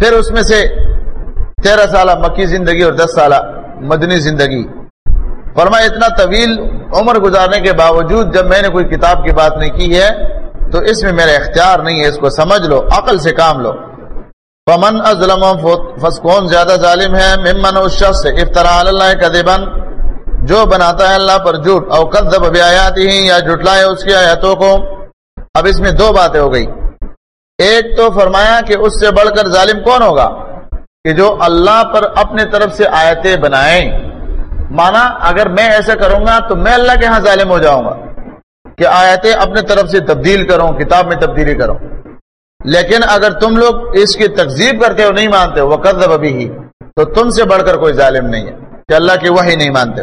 پھر اس میں سے تیرہ سالہ مکی زندگی اور دس سالہ مدنی زندگی۔ فرمایا، اتنا طویل عمر گزارنے کے باوجود جب میں نے کوئی کتاب کی بات نہیں کی ہے، تو اس میں میرا اختیار نہیں ہے، اس کو سمجھ لو، عقل سے کام لو۔ فمن ازلم فسکون زیادہ ظالم ہے، ممن اس شخص سے افطرا اللہ کذبن جو بناتا ہے اللہ پر جھوٹ، او کذب بیاات ہی یا جھٹلائے اس کی آیاتوں کو۔ اب اس میں دو باتیں ہو گئی۔ ایک تو فرمایا کہ اس سے بڑھ کر ظالم کون ہوگا کہ جو اللہ پر اپنے طرف سے آیتیں بنائیں۔ مانا اگر میں ایسا کروں گا تو میں اللہ کے ہاں ظالم ہو جاؤں گا کہ آیتیں اپنے طرف سے تبدیل کروں، کتاب میں تبدیلی کروں۔ لیکن اگر تم لوگ اس کی تقزیب کرتے ہو، نہیں مانتے وہ قدب ابھی ہی تو تم سے بڑھ کر کوئی ظالم نہیں ہے، کہ اللہ کی وہی نہیں مانتے۔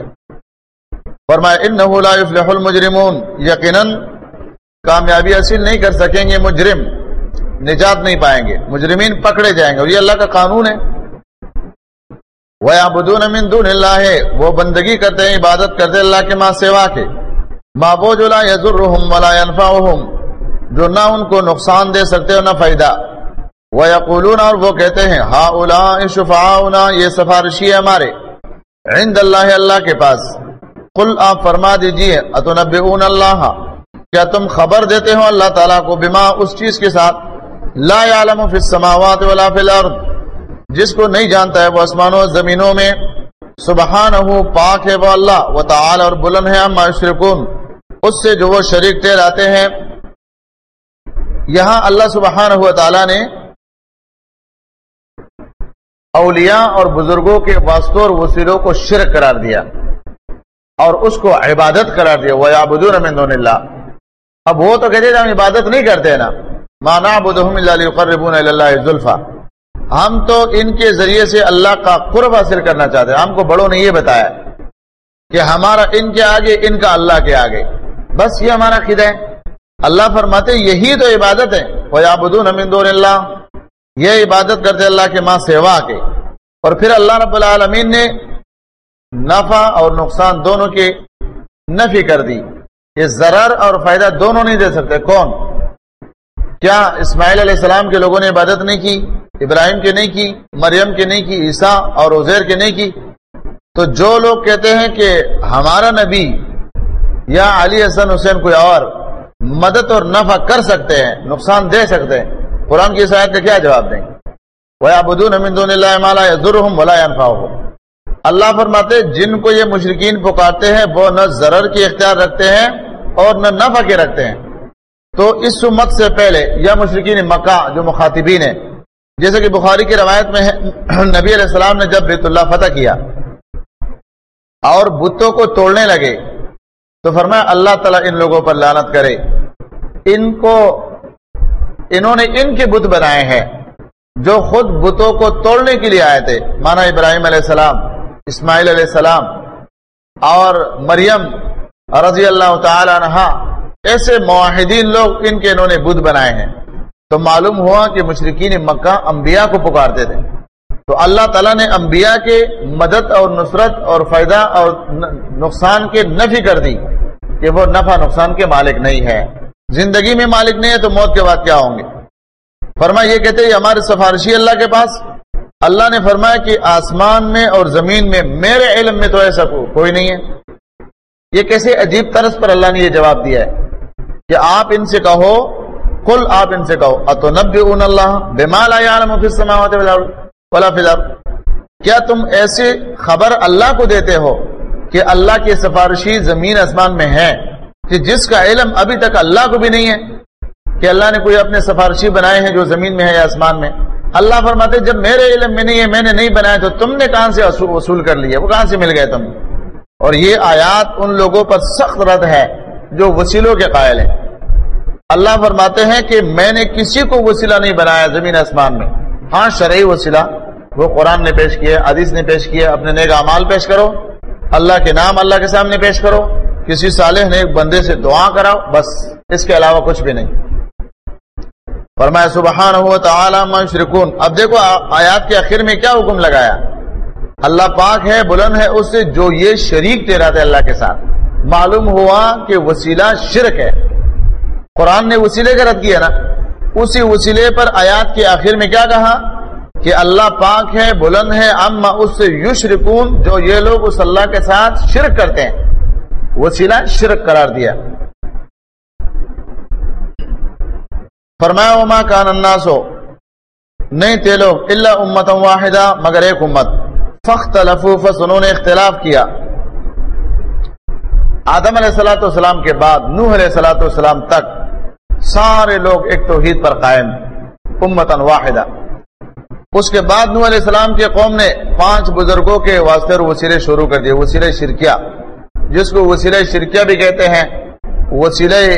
فرمایا انه لا يفلح المجرمون۔ کامیابی حاصل نہیں کر سکیں گے مجرم۔ نجات نہیں پائیں گے، مجرمین پکڑے جائیں گے اور یہ اللہ کا قانون ہے۔ وَيَعْبُدُونَ مِن دُونِ اللَّهِ، وہ بندگی کرتے ہیں، عبادت کرتے اللہ کے ماں سوا کے۔ معبود لا يَذُرُّهُمْ وَلَا يَنْفَعُهُمْ جو نہ ان کو نقصان دے سکتے اور نہ فائدہ۔ وَيَقُولُونَ اور وہ کہتے ہیں هَؤُلَاءِ شُفَعَاؤُنَا، یہ سفارشی ہے ہمارے۔ عند اللہ اللہ کے پاس۔ قل، آپ فرما دیجیے، اتنبئون اللہ کیا تم خبر دیتے ہو اللہ تعالیٰ کو بما اس چیز کے ساتھ؟ لا يعلم فی السماوات ولا فی الارض۔ جس کو نہیں جانتا ہے وہ آسمانوں زمینوں میں۔ سبحانہ پاک ہے وہ اللہ۔ و تعالی اور بلند ہے اما یشرکون۔ اس سے جو وہ شریک ٹھہراتے ہیں۔ یہاں اللہ سبحانہ و تعالی نے اولیاء اور بزرگوں کے واسطوں اور وسیلوں کو شرک قرار دیا۔ اور اس کو عبادت قرار دیا۔ وہ یعبدون من دون اللہ اب وہ تو کہتے ہیں ہم عبادت نہیں کرتے نا۔ ما نعبدهم الا ہم تو ان کے ذریعے سے اللہ کا قرب حاصل کرنا چاہتے ہیں۔ ہم کو بڑوں نے یہ بتایا کہ ہمارا ان کے آگے، ان کا اللہ کے آگے۔ بس یہ ہمارا خدا ہے۔ اللہ فرماتے یہی تو عبادت ہے۔ من دون اللہ یہ عبادت کرتے اللہ کے ماں سیوا کے۔ اور پھر اللہ رب العالمین نے نفع اور نقصان دونوں کی نفی کر دی۔ یہ ضرر اور فائدہ دونوں نہیں دے سکتے۔ کون؟ کیا اسماعیل علیہ السلام کے لوگوں نے عبادت نہیں کی؟ ابراہیم کے نہیں کی؟ مریم کے نہیں کی؟ عیسیٰ اور عزیر کے نہیں کی؟ تو جو لوگ کہتے ہیں کہ ہمارا نبی یا علی حسن حسین کوئی اور مدد اور نفع کر سکتے ہیں، نقصان دے سکتے ہیں، قرآن کی شاید کا کیا جواب دیں؟ گے اللہ فرماتے جن کو یہ مشرقین پکارتے ہیں، وہ نہ ضرر کی اختیار رکھتے ہیں اور نہ نفع کے رکھتے ہیں۔ تو اس امت سے پہلے یا مشرقین مکہ جو مخاطبین ہیں، جیسے کہ بخاری کی روایت میں ہے، نبی علیہ السلام نے جب بیت اللہ فتح کیا اور بتوں کو توڑنے لگے، تو فرمایا اللہ تعالیٰ ان لوگوں پر لانت کرے۔ ان کو، انہوں نے ان کے بت بنائے ہیں جو خود بتوں کو توڑنے کے لیے آئے تھے۔ مانا ابراہیم علیہ السلام، اسماعیل علیہ السلام اور مریم رضی اللہ تعالی عنہ ایسے معاہدین لوگ ان کے انہوں نے بدھ بنائے ہیں۔ تو معلوم ہوا کہ مشرقین مکہ انبیاء کو پکارتے تھے۔ تو اللہ تعالیٰ نے انبیاء کے مدد اور نصرت اور فائدہ اور نقصان کے نفی کر دی کہ وہ نفع نقصان کے مالک نہیں ہے۔ زندگی میں مالک نہیں ہے تو موت کے بعد کیا ہوں گے؟ فرما یہ کہتے ہیں ہمارے سفارشی اللہ کے پاس۔ اللہ نے فرمایا کہ آسمان میں اور زمین میں میرے علم میں تو ایسا کوئی نہیں ہے۔ یہ کیسے عجیب طرز پر اللہ نے یہ جواب دیا ہے۔ کہ آپ ان سے کہو کل آپ ان سے کہو، اتنبئون اللہ بما السماوات ولا الارض؟ کیا تم ایسی خبر اللہ کو دیتے ہو کہ اللہ کی سفارشی زمین آسمان میں ہے کہ جس کا علم ابھی تک اللہ کو بھی نہیں ہے؟ کہ اللہ نے کوئی اپنے سفارشی بنائے ہیں جو زمین میں ہے یا آسمان میں؟ اللہ فرماتے، جب میرے علم میں نہیں ہے، میں نے نہیں بنایا تو تم نے کہاں سے وصول کر لیا وہ کہاں سے مل گئے تم؟ اور یہ آیات ان لوگوں پر سخت رد ہے۔ جو وسیلوں کے قائل ہیں۔ اللہ فرماتے ہیں کہ میں نے کسی کو وسیلہ نہیں بنایا زمین آسمان میں۔ ہاں شرعی وسیلہ۔ وہ قرآن نے پیش کیا، حدیث نے پیش کیا، اپنے نیک اعمال پیش کرو۔ اللہ کے نام اللہ کے سامنے پیش کرو۔ کسی صالح نے ایک بندے سے دعا کراؤ، بس۔ اس کے علاوہ کچھ بھی نہیں۔ فرمایا سبحان ہوا تعالی شرکون اب دیکھو، آیات کے آخر میں کیا حکم لگایا؟ اللہ پاک ہے، بلند ہے، اس سے جو یہ شریک ٹھہرا تھے اللہ کے ساتھ۔ معلوم ہوا کہ وسیلہ شرک ہے۔ قرآن نے وسیلے کا رد کیا نا۔ اسی وسیلے پر آیات کے آخر میں کیا کہا؟ کہ اللہ پاک ہے، بلند ہے، اما اس سے یشرکون، جو یہ لوگ اس اللہ کے ساتھ شرک کرتے ہیں۔ وسیلہ شرک قرار دیا۔ فرمایا، وما کان الناس ہو نہیں تھے لوگ اللہ امت واحدہ، مگر ایک امت۔ فخت لفوف انہوں نے اختلاف کیا۔ آدم علیہ السلاۃ والسلام کے بعد، نوح علیہ السلاۃ والسلام تک سارے لوگ ایک توحید پر قائم امتن واحدہ۔ اس کے بعد نوح علیہ السلام کے قوم نے پانچ بزرگوں کے واسطے اور وسیلے شروع کر دیے، وسیلے شرکیہ۔ جس کو وسیلے شرکیہ بھی کہتے ہیں، وسیلے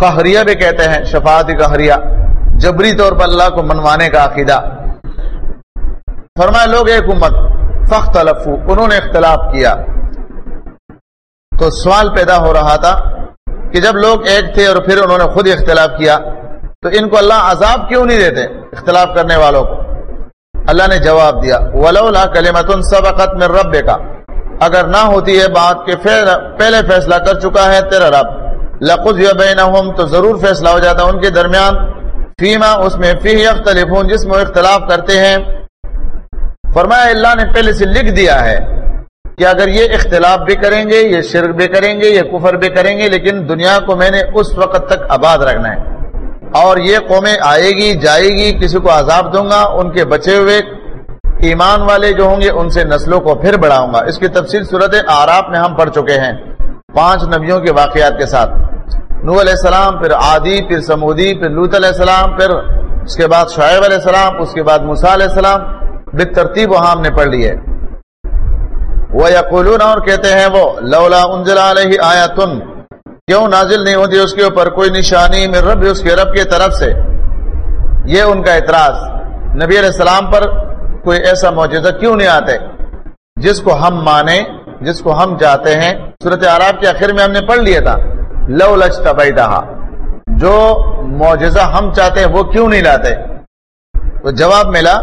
قہریہ بھی کہتے ہیں، شفاعت قہریہ۔ جبری طور پر اللہ کو منوانے کا عقیدہ۔ فرمائے لوگ ایک امت فخت انہوں نے اختلاف کیا۔ تو سوال پیدا ہو رہا تھا کہ جب لوگ ایک تھے اور پھر انہوں نے خود اختلاف کیا، تو ان کو اللہ عذاب کیوں نہیں دیتے اختلاف کرنے والوں کو؟ اللہ نے جواب دیا، ولولا کلیمت سبقت من رب کا اگر نہ ہوتی ہے بات کہ پہلے فیصلہ کر چکا ہے تیرا رب۔ لقد بینہم تو ضرور فیصلہ ہو جاتا ان کے درمیان۔ فیما، اس میں فی یختلفون، جس میں اختلاف کرتے ہیں۔ فرمایا، اللہ نے پہلے سے لکھ دیا ہے۔ کہ اگر یہ اختلاف بھی کریں گے، یہ شرک بھی کریں گے، یہ کفر بھی کریں گے، لیکن دنیا کو میں نے اس وقت تک آباد رکھنا ہے۔ اور یہ قومیں آئے گی، جائے گی، کسی کو عذاب دوں گا، ان کے بچے ہوئے ایمان والے جو ہوں گے، ان سے نسلوں کو پھر بڑھاؤں گا۔ اس کی تفصیل صورت آراف میں ہم پڑھ چکے ہیں۔ پانچ نبیوں کے واقعات کے ساتھ۔ نو علیہ السلام، پھر عادی، پھر سمودی، پھر لوت علیہ السلام، پھر اس کے بعد شعیب علیہ السلام، اس کے بعد مسا علیہ السلام۔ بے ترتیب وہاں ہم نے پڑھ لی ہے۔ وہ یقولون اور کہتے ہیں وہ، لولا انزل علیہ آیا تن کیوں نازل نہیں ہوتی اس کے اوپر کوئی نشانی میں رب، اس کے رب کی طرف سے؟ یہ ان کا اعتراض۔ نبی علیہ السلام پر کوئی ایسا معجزہ کیوں نہیں آتے؟ جس کو ہم مانے جس کو ہم چاہتے ہیں۔ صورت عراب کے آخر میں ہم نے پڑھ لیا تھا لو لچ تبئی جو معجزہ ہم چاہتے ہیں وہ کیوں نہیں لاتے؟ تو جواب ملا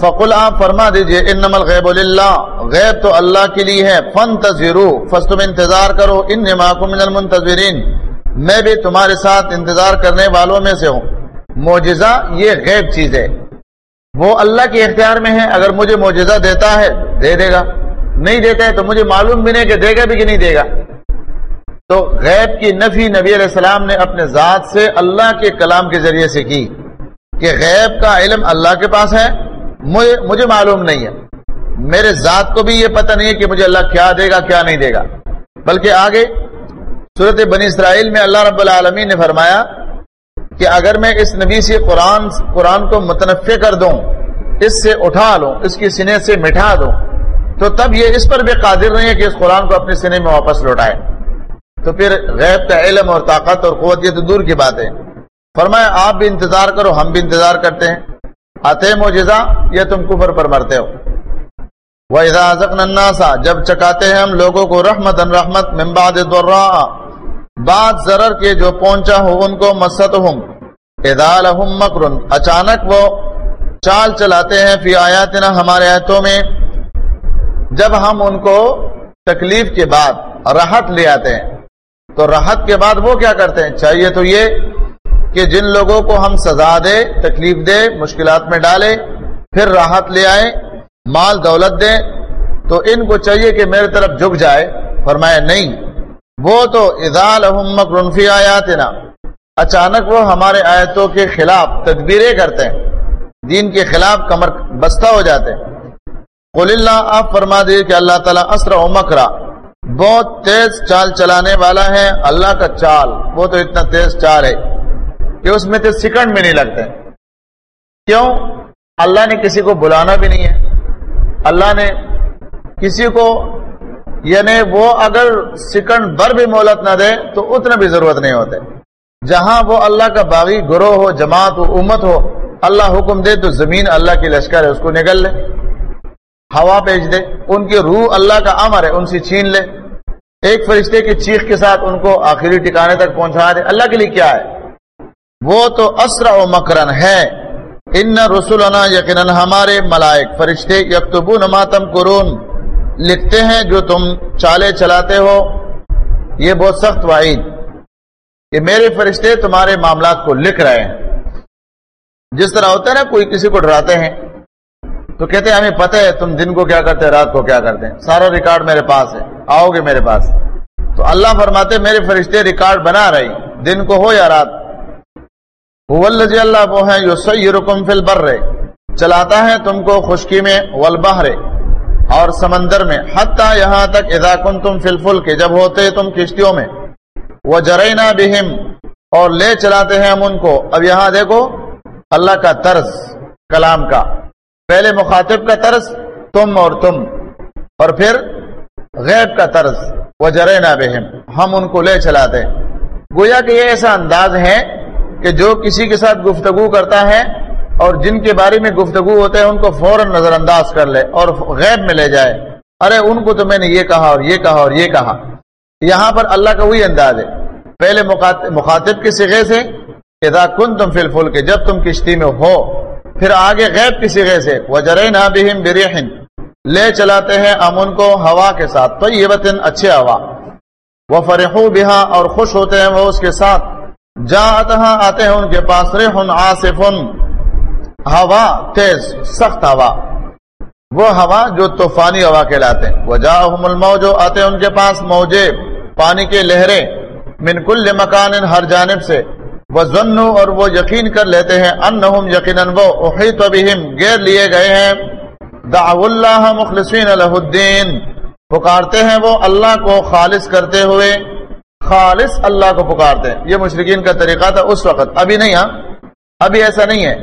فقل آپ فرما دیجیے، انما الغیب للہ، غیب تو اللہ کے لیے ہے فن تذرو فس تم انتظار کرو ان من المنتظرین۔ میں بھی تمہارے ساتھ انتظار کرنے والوں میں سے ہوں۔ معجزہ یہ غیب چیز ہے۔ وہ اللہ کے اختیار میں ہے، اگر مجھے معجزہ دیتا ہے، دے دے گا۔ نہیں دیتا ہے تو مجھے معلوم بھی نہیں کہ دے گا بھی کہ نہیں دے گا۔ تو غیب کی نفی نبی علیہ السلام نے اپنے ذات سے اللہ کے کلام کے ذریعے سے کی کہ غیب کا علم اللہ کے پاس ہے مجھے مجھے معلوم نہیں ہے۔ میرے ذات کو بھی یہ پتہ نہیں ہے کہ مجھے اللہ کیا دے گا، کیا نہیں دے گا۔ بلکہ آگے صورت بنی اسرائیل میں اللہ رب العالمین نے فرمایا کہ اگر میں اس نبی سے قرآن قرآن کو متنفع کر دوں، اس سے اٹھا لوں، اس کی سنے سے مٹھا دوں، تو تب یہ اس پر بھی قادر نہیں ہے کہ اس قرآن کو اپنے سنے میں واپس لوٹائے۔ تو پھر غیب کا علم اور طاقت اور قوت یہ تو دور کی بات ہے فرمایا، آپ بھی انتظار کرو، ہم بھی انتظار کرتے ہیں۔ آتے موجزہ یا تم کفر پر مرتے ہو۔ وَإِذَا النَّاسَ، جب چکاتے ہیں ہم لوگوں کو رحمت رحمت، من بعد دراء بعد ضرر کے جو پہنچا ہو، ان کو مستہم اذا لهم مکرن اچانک وہ چال چلاتے ہیں فی آیاتنا، ہمارے آیتوں میں۔ جب ہم ان کو تکلیف کے بعد راحت لے آتے ہیں، تو راحت کے بعد وہ کیا کرتے ہیں؟ چاہیے تو یہ کہ جن لوگوں کو ہم سزا دے تکلیف دے مشکلات میں ڈالے پھر راحت لے آئے مال دولت دے تو ان کو چاہیے کہ میرے طرف جھک جائے۔ فرمایا، نہیں، وہ تو ادال رنفی آیات نا اچانک وہ ہمارے آیتوں کے خلاف تدبیریں کرتے ہیں، دین کے خلاف کمر بستہ ہو جاتے ہیں۔ قل اللہ آپ فرما دیے کہ اللہ تعالیٰ اسر و مکرا بہت تیز چال چلانے والا ہے، اللہ کا چال، وہ تو اتنا تیز چال ہے۔ کہ اس میں تو سیکنڈ میں نہیں لگتے کیوں؟ اللہ نے کسی کو بلانا بھی نہیں ہے۔ اللہ نے کسی کو یعنی وہ اگر سیکنڈ بھر بھی مولت نہ دے تو اتنا بھی ضرورت نہیں ہوتے۔ جہاں وہ اللہ کا باغی گروہ ہو، جماعت ہو، امت ہو، اللہ حکم دے تو زمین اللہ کی لشکر ہے، اس کو نگل لے۔ ہوا بھیج دے۔ ان کی روح اللہ کا امر ہے، ان سے چھین لے۔ ایک فرشتے کی چیخ کے ساتھ ان کو آخری ٹھکانے تک پہنچا دے۔ اللہ کے لیے کیا ہے؟ وہ تو اسرا و مکرن ہے۔ ان رسولنا یقیناً ہمارے ملائک فرشتے یکتبو نماتم قرون لکھتے ہیں جو تم چالے چلاتے ہو۔ یہ بہت سخت وعید۔ کہ میرے فرشتے تمہارے معاملات کو لکھ رہے ہیں۔ جس طرح ہوتا ہے نا، کوئی کسی کو ڈراتے ہیں۔ تو کہتے ہیں، ہمیں پتہ ہے تم دن کو کیا کرتے ہیں، رات کو کیا کرتے ہیں۔ سارا ریکارڈ میرے پاس ہے۔ آؤ گے میرے پاس۔ تو اللہ فرماتے میرے فرشتے ریکارڈ بنا رہی دن کو ہو یا رات اللہ وہ ہے جو سی رکم فل چلاتا ہے تم کو خشکی میں ولبہ اور سمندر میں۔ حتیٰ یہاں تک ادا کن تم فل کے جب ہوتے تم کشتیوں میں۔ وہ جرینا بہم۔ اور لے چلاتے ہیں ہم ان کو۔ اب یہاں دیکھو، اللہ کا طرز، کلام کا۔ پہلے مخاطب کا طرز، تم اور تم۔ اور پھر غیب کا طرز وہ جرینا بہم۔ ہم ان کو لے چلاتے۔ گویا کہ یہ ایسا انداز ہے کہ جو کسی کے ساتھ گفتگو کرتا ہے اور جن کے بارے میں گفتگو ہوتے ہیں ان کو فوراً نظر انداز کر لے اور غیب میں لے جائے۔ ارے، ان کو تو میں نے یہ کہا اور یہ کہا اور یہ کہا۔ یہاں پر اللہ کا وہی انداز ہے۔ پہلے مخاطب کے سگے سے ادا کن تم فل کے جب تم کشتی میں ہو، پھر آگے غیب کی سگے سے وجرے نہ برہن لے چلاتے ہیں امن کو ہوا کے ساتھ تو یہ وطن اچھے ہوا۔ وہ فرحو بہا اور خوش ہوتے ہیں وہ اس کے ساتھ۔ جا آتے ہیں ان کے پاس، ریحن آصفن، ہوا تیز، سخت ہوا۔ وہ ہوا جو طوفانی ہوا کہلاتے ہیں۔ وہ جا الموج، آتے ہیں ان کے پاس موجے، پانی کے لہریں من کل مکان ہر جانب سے۔ وہ ضن اور وہ یقین کر لیتے ہیں ان یقیناً وہ احیط بہم گیر لیے گئے ہیں۔ دعو اللہ مخلصین الہ الدین۔ پکارتے ہیں وہ اللہ کو خالص کرتے ہوئے۔ خالص اللہ کو پکارتے ہیں۔ یہ مشرقین کا طریقہ تھا اس وقت۔ ابھی نہیں ہاں؟ ابھی ایسا نہیں ہے۔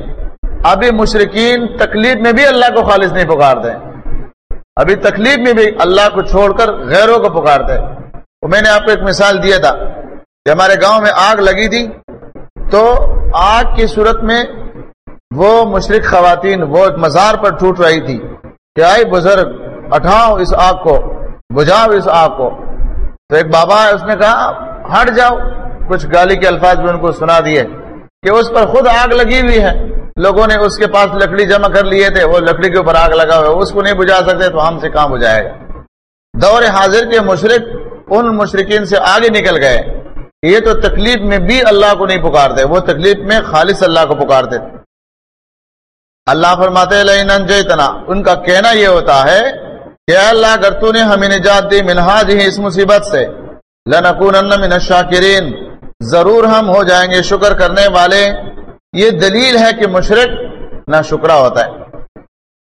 ابھی مشرقین تکلیف میں بھی اللہ کو خالص نہیں پکارتے۔ ابھی تکلیف میں بھی اللہ کو چھوڑ کر غیروں کو پکارتے۔ وہ میں نے آپ کو ایک مثال دیا تھا کہ ہمارے گاؤں میں آگ لگی تھی۔ تو آگ کی صورت میں وہ مشرق خواتین، وہ ایک مزار پر ٹوٹ رہی تھی کہ آئی بزرگ، اٹھاؤ اس آگ کو، بجھاؤ اس آگ کو۔ تو ایک بابا ہے، اس نے کہا، ہٹ جاؤ۔ کچھ گالی کے الفاظ بھی ان کو سنا دیے کہ اس پر خود آگ لگی ہوئی ہے۔ لوگوں نے اس کے پاس لکڑی جمع کر لیے تھے، وہ لکڑی کے اوپر آگ لگا ہوا اس کو نہیں بجھا سکتے تو ہم سے کہاں بجھائے گا؟ دور حاضر کے مشرق، ان مشرقین سے آگے نکل گئے۔ یہ تو تکلیف میں بھی اللہ کو نہیں پکارتے، وہ تکلیف میں خالص اللہ کو پکارتے۔ اللہ فرماتے ان کا کہنا یہ ہوتا ہے کہ اللہ، اگر تو نے ہمیں نجات دی منہاج ہی اس مصیبت سے، لنکونن من الشاکرین۔ ضرور ہم ہو جائیں گے شکر کرنے والے۔ یہ دلیل ہے کہ مشرق نہ شکرہ ہوتا ہے۔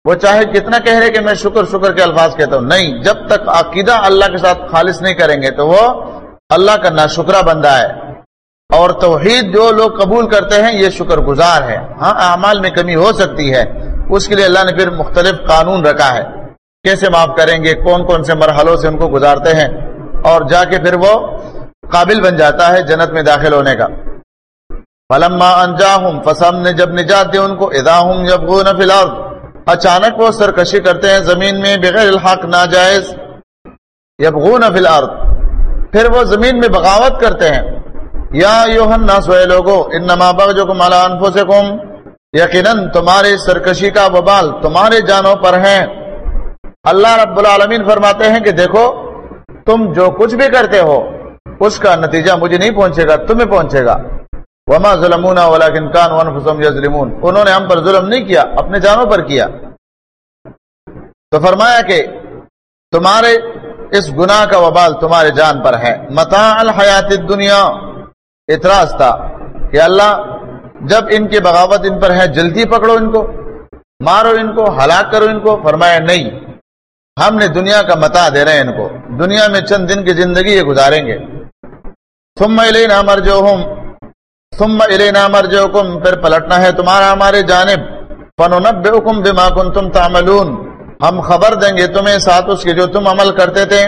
وہ چاہے کتنا کہہ رہے کہ میں شکر شکر کے الفاظ کہتا ہوں۔ نہیں، جب تک عقیدہ اللہ کے ساتھ خالص نہیں کریں گے تو وہ اللہ کا نہ شکرہ بندہ ہے۔ اور توحید جو لوگ قبول کرتے ہیں، یہ شکر گزار ہے۔ ہاں اعمال میں کمی ہو سکتی ہے۔ اس کے لیے اللہ نے پھر مختلف قانون رکھا ہے۔ کیسے معاف کریں گے؟ کون کون سے مرحلوں سے ان کو گزارتے ہیں؟ اور جا کے پھر وہ قابل بن جاتا ہے جنت میں داخل ہونے کا۔ فلما انجاہم فسم نے جب نجات دے ان کو ادا ہوں جب اچانک وہ سرکشی کرتے ہیں زمین میں، بغیر الحق ناجائز۔ یبغون فی الارض، پھر وہ زمین میں بغاوت کرتے ہیں۔ یا یوہن نہ سوئے لوگو، انما بغجکم علی انفسکم، یقیناً تمہارے سرکشی کا وبال تمہارے جانوں پر ہیں۔ اللہ رب العالمین فرماتے ہیں کہ دیکھو، تم جو کچھ بھی کرتے ہو، اس کا نتیجہ مجھے نہیں پہنچے گا، تمہیں پہنچے گا۔ وما ظلمونا ولیکن کان وانفسهم یظلمون انہوں نے ہم پر ظلم نہیں کیا، اپنے جانوں پر کیا۔ تو فرمایا کہ تمہارے اس گناہ کا وبال تمہارے جان پر ہے۔ متاع الحیات الدنیا اعتراض تھا کہ اللہ جب ان کی بغاوت ان پر ہے، جلدی پکڑو ان کو، مارو ان کو، ہلاک کرو ان کو۔ فرمایا نہیں۔ ہم نے دنیا کا متا دے رہے ہیں ان کو۔ دنیا میں چند دن کی زندگی یہ گزاریں گے۔ ثم الینا مرجوہم ثم الینا مرجوکم پھر پلٹنا ہے تمہارا ہمارے جانب۔ فننبئکم بما کنتم تعملون۔ ہم خبر دیں گے تمہیں ساتھ اس کے جو تم عمل کرتے تھے۔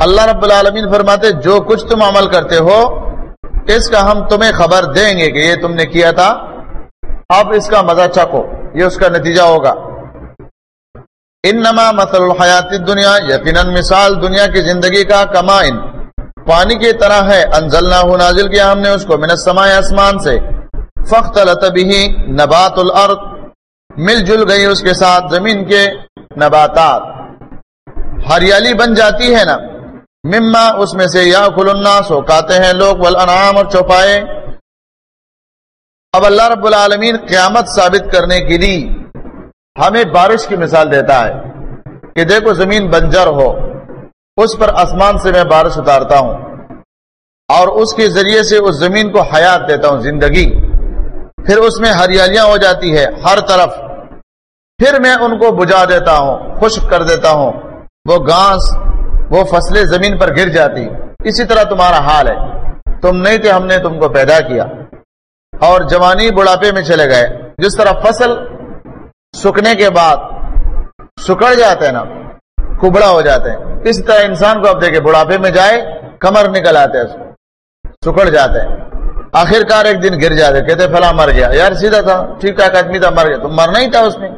اللہ رب العالمین فرماتے، جو کچھ تم عمل کرتے ہو، اس کا ہم تمہیں خبر دیں گے کہ یہ تم نے کیا تھا۔ اب اس کا مزہ چکو یہ اس کا نتیجہ ہوگا۔ انما مثل الحیات دنیا یقیناً مثال دنیا کی زندگی کا کمائن۔ پانی کی طرح ہے انزلنا ہو نازل کیا ہم نے اس کو من السماء اسمان سے۔ فختلط به نبات الارض، مل جل گئی اس کے ساتھ زمین کے نباتات۔ ہریالی بن جاتی ہے نا۔ مما اس میں سے یا کھل الناس ہو کاتے ہیں لوگ، والانعام اور چوپائے۔ اب اللہ رب العالمین قیامت ثابت کرنے کے لیے ہمیں بارش کی مثال دیتا ہے کہ دیکھو زمین بنجر ہو، اس پر آسمان سے میں بارش اتارتا ہوں اور اس کے ذریعے سے اس زمین کو حیات دیتا ہوں، زندگی۔ پھر اس میں ہریالیاں ہو جاتی ہے ہر طرف۔ پھر میں ان کو بجا دیتا ہوں، خشک کر دیتا ہوں۔ وہ گھاس، وہ فصلیں زمین پر گر جاتی۔ اسی طرح تمہارا حال ہے۔ تم نہیں تھے، ہم نے تم کو پیدا کیا۔ اور جوانی بڑھاپے میں چلے گئے۔ جس طرح فصل سکنے کے بعد سکڑ جاتے ہیں نا، کبڑا ہو جاتے ہیں۔ اس طرح انسان کو اب دیکھے بڑھاپے میں جائے، کمر نکل آتے ہیں۔ سکڑ جاتے ہیں۔ آخر کار ایک دن گر جاتے کہتے فلاں مر گیا۔ یار، سیدھا تھا، ٹھیک ٹھاک آدمی تھا، مر گیا۔ تو مرنا ہی تھا اس میں۔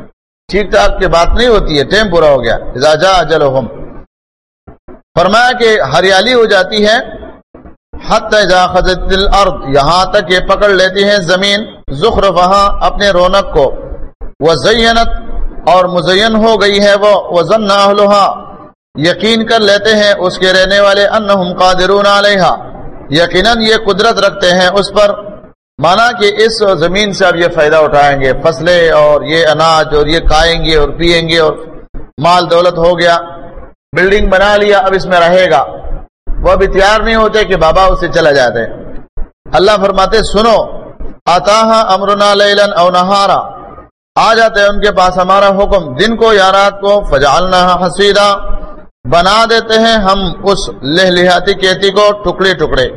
ٹھیک ٹھاک کی بات نہیں ہوتی ہے ٹائم پورا ہو گیا۔ جا جلو ہم فرمایا کہ ہریالی ہو جاتی ہے حت خزت الارض۔ یہاں تک یہ پکڑ لیتی ہے زمین ذخر وہاں اپنے رونق کو۔ وہ زینت اور مزین ہو گئی ہے وہ، وزن یقین کر لیتے ہیں اس کے رہنے والے انہم قادرون علیہ یقیناً یہ قدرت رکھتے ہیں اس پر۔ مانا کہ اس زمین سے اب یہ فائدہ اٹھائیں گے۔ فصلیں اور یہ اناج اور یہ کھائیں گے اور پیئیں گے اور مال دولت ہو گیا۔ بلڈنگ بنا لیا، اب اس میں رہے گا۔ وہ ابھی تیار نہیں ہوتے کہ بابا اسے چلا جاتے۔ اللہ فرماتے، سنو آتا امرنا لیلن او نہارا۔ آ جاتے ہیں ان کے پاس ہمارا حکم، دن کو یا رات کو فجالنا حسیدہ بنا دیتے ہیں ہم اس لہلیاتی کھیتی کو ٹکڑے ٹکڑے۔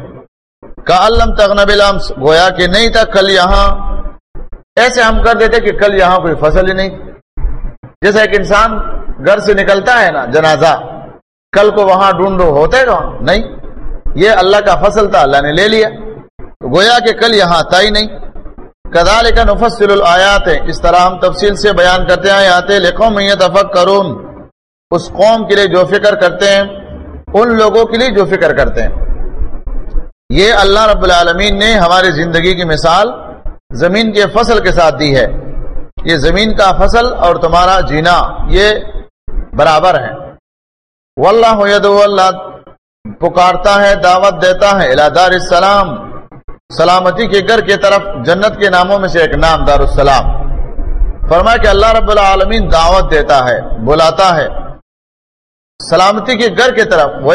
کا علم تغنب الامس گویا کہ نہیں تھا کل یہاں۔ ایسے ہم کر دیتے کہ کل یہاں کوئی فصل ہی نہیں۔ جیسا ایک انسان گھر سے نکلتا ہے نا، جنازہ، کل کو وہاں ڈھونڈو، ہوتے گا نہیں۔ یہ اللہ کا فصل تھا، اللہ نے لے لیا۔ گویا کہ کل یہاں تھا ہی نہیں۔ کدال کا نفصل الآیات. اس طرح ہم تفصیل سے بیان کرتے ہیں آتے لکھو میں کرون اس قوم کے لیے جو فکر کرتے ہیں، ان لوگوں کے لیے جو فکر کرتے ہیں. یہ اللہ رب العالمین نے ہماری زندگی کی مثال زمین کے فصل کے ساتھ دی ہے۔ یہ زمین کا فصل اور تمہارا جینا، یہ برابر ہے۔ واللہ اللہ، پکارتا ہے، دعوت دیتا ہے الادار السلام۔ سلامتی کے گھر کی طرف، جنت کے ناموں میں سے ایک نام دار السلام فرمایا کہ اللہ رب العالمین دعوت دیتا ہے، بلاتا ہے۔ سلامتی کے گھر کی طرف وہ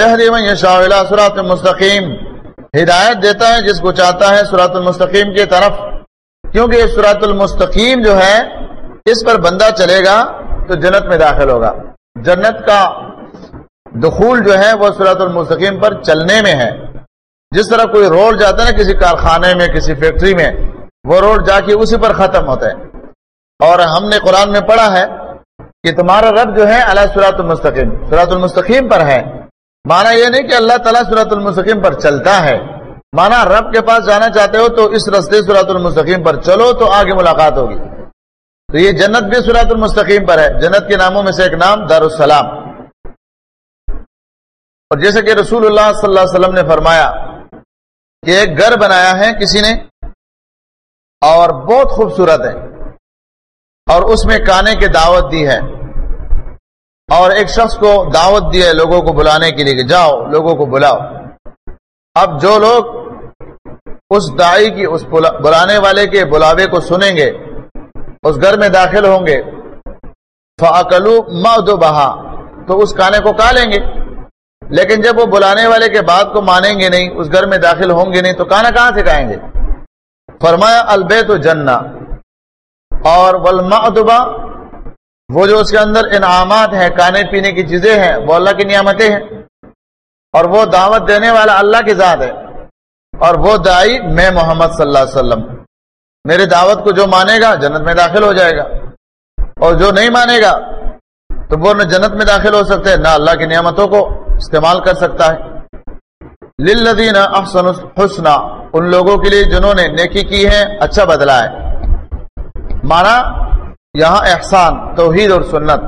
سرات مستقیم ہدایت دیتا ہے جس کو چاہتا ہے سرات المستقیم کی طرف۔ کیونکہ یہ سرات المستقیم جو ہے، اس پر بندہ چلے گا تو جنت میں داخل ہوگا۔ جنت کا دخول جو ہے، وہ سرات المستقیم پر چلنے میں ہے۔ جس طرح کوئی روڈ جاتا ہے نا کسی کارخانے میں، کسی فیکٹری میں، وہ روڈ جا کے اسی پر ختم ہوتا ہے۔ اور ہم نے قرآن میں پڑھا ہے کہ تمہارا رب جو ہے اللہ سرات المستقیم سرات المستقیم پر ہے۔ مانا یہ نہیں کہ اللہ تعالیٰ سرات المستقیم پر چلتا ہے۔ مانا رب کے پاس جانا چاہتے ہو تو اس رستے سرات المستقیم پر چلو تو آگے ملاقات ہوگی۔ تو یہ جنت بھی سرات المستقیم پر ہے۔ جنت کے ناموں میں سے ایک نام دار السلام اور جیسے کہ رسول اللہ صلی اللہ علیہ وسلم نے فرمایا کہ ایک گھر بنایا ہے کسی نے اور بہت خوبصورت ہے اور اس میں کانے کی دعوت دی ہے اور ایک شخص کو دعوت دی ہے لوگوں کو بلانے کے لیے کہ جاؤ، لوگوں کو بلاؤ۔ اب جو لوگ اس دائی کی، اس بلانے والے کے بلاوے کو سنیں گے، اس گھر میں داخل ہوں گے فاکلو مدو بہا تو اس کانے کو کا لیں گے۔ لیکن جب وہ بلانے والے کے بات کو مانیں گے نہیں، اس گھر میں داخل ہوں گے نہیں، تو کانا کہاں سے کھائیں گے؟ فرمایا، البیت و جنا اور ولما وہ جو اس کے اندر انعامات ہیں، کھانے پینے کی چیزیں ہیں، وہ اللہ کی نعمتیں ہیں۔ اور وہ دعوت دینے والا اللہ کی ذات ہے۔ اور وہ دائی میں محمد صلی اللہ علیہ وسلم۔ میرے دعوت کو جو مانے گا، جنت میں داخل ہو جائے گا۔ اور جو نہیں مانے گا، تو وہ نہ جنت میں داخل ہو سکتے، نہ اللہ کی نعمتوں کو۔ استعمال کر سکتا ہے۔ للذین احسن حسنا ان لوگوں کے لیے جنہوں نے نیکی کی ہے اچھا بدلا ہے۔ مانا، یہاں احسان، توحید اور سنت۔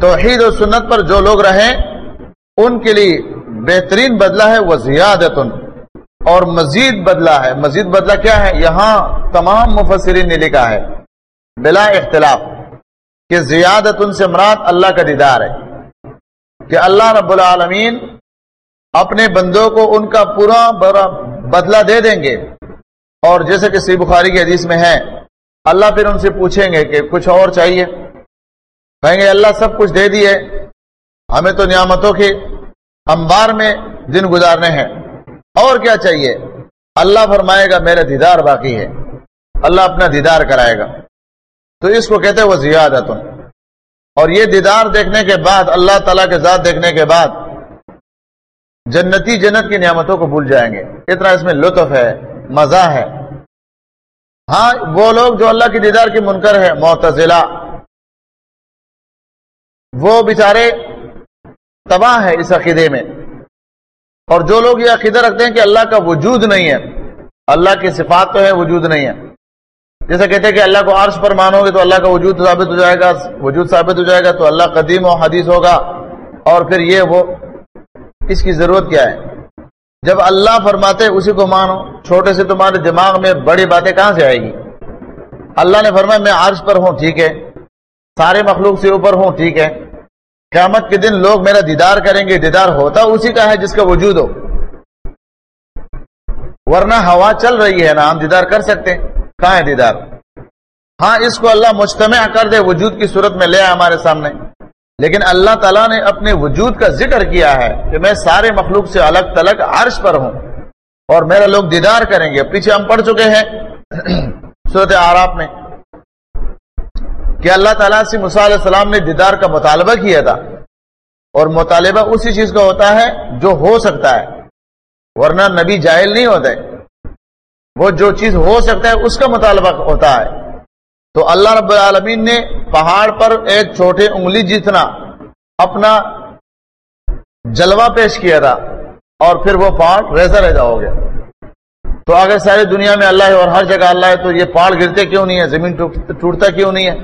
توحید اور سنت پر جو لوگ رہیں، ان کے لیے بہترین بدلہ ہے وہ زیادت اور مزید بدلہ ہے۔ مزید بدلہ کیا ہے؟ یہاں تمام مفسرین نے لکھا ہے، بلا اختلاف، کہ زیادت ان سے مراد اللہ کا دیدار ہے۔ کہ اللہ رب العالمین اپنے بندوں کو ان کا پورا بدلہ دے دیں گے۔ اور جیسے کہ سی بخاری کی حدیث میں ہے، اللہ پھر ان سے پوچھیں گے کہ کچھ اور چاہیے۔ کہیں گے، اللہ سب کچھ دے دیے، ہمیں تو نعمتوں کے انبار میں دن گزارنے ہیں۔ اور کیا چاہیے؟ اللہ فرمائے گا، میرا دیدار باقی ہے۔ اللہ اپنا دیدار کرائے گا۔ تو اس کو کہتے وہ زیادہ تم اور یہ دیدار دیکھنے کے بعد، اللہ تعالیٰ کے ذات دیکھنے کے بعد جنتی جنت کی نعمتوں کو بھول جائیں گے۔ اتنا اس میں لطف ہے، مزہ ہے۔ ہاں وہ لوگ جو اللہ کی دیدار کی منکر ہے معتزلہ، وہ بیچارے تباہ ہے اس عقیدے میں۔ اور جو لوگ یہ عقیدہ رکھتے ہیں کہ اللہ کا وجود نہیں ہے، اللہ کی صفات تو ہے وجود نہیں ہے۔ جیسا کہتے ہیں کہ اللہ کو عرش پر مانو گے تو اللہ کا وجود ثابت ہو جائے گا، وجود ثابت ہو جائے گا تو اللہ قدیم و حدیث ہوگا۔ اور پھر یہ وہ، اس کی ضرورت کیا ہے؟ جب اللہ فرماتے اسی کو مانو، چھوٹے سے تمہارے دماغ میں بڑی باتیں کہاں سے آئے گی؟ اللہ نے فرمایا، میں عرش پر ہوں، ٹھیک ہے۔ سارے مخلوق سے اوپر ہوں، ٹھیک ہے۔ قیامت کے دن لوگ میرا دیدار کریں گے، دیدار ہوتا اسی کا ہے جس کا وجود ہو۔ ورنہ ہوا چل رہی ہے نا ہم دیدار کر سکتے۔ کہاں ہے دیدار؟ ہاں اس کو اللہ مجتمع کر دے، وجود کی صورت میں لے آئے ہمارے سامنے۔ لیکن اللہ تعالیٰ نے اپنے وجود کا ذکر کیا ہے کہ میں سارے مخلوق سے الگ تلگ عرش پر ہوں اور میرا لوگ دیدار کریں گے۔ پیچھے ہم پڑھ چکے ہیں صورت آراف میں کہ اللہ تعالیٰ سے علیہ السلام نے دیدار کا مطالبہ کیا تھا اور مطالبہ اسی چیز کا ہوتا ہے جو ہو سکتا ہے، ورنہ نبی جائل نہیں ہوتا وہ جو چیز ہو سکتا ہے، اس کا مطالبہ ہوتا ہے۔ تو اللہ رب العالمین نے پہاڑ پر ایک چھوٹے انگلی جتنا اپنا جلوہ پیش کیا تھا، اور پھر وہ پہاڑ ریزا ریزا ہو گیا۔ تو اگر ساری دنیا میں اللہ ہے اور ہر جگہ اللہ ہے، تو یہ پہاڑ گرتے کیوں نہیں ہے زمین ٹوٹتا کیوں نہیں ہے؟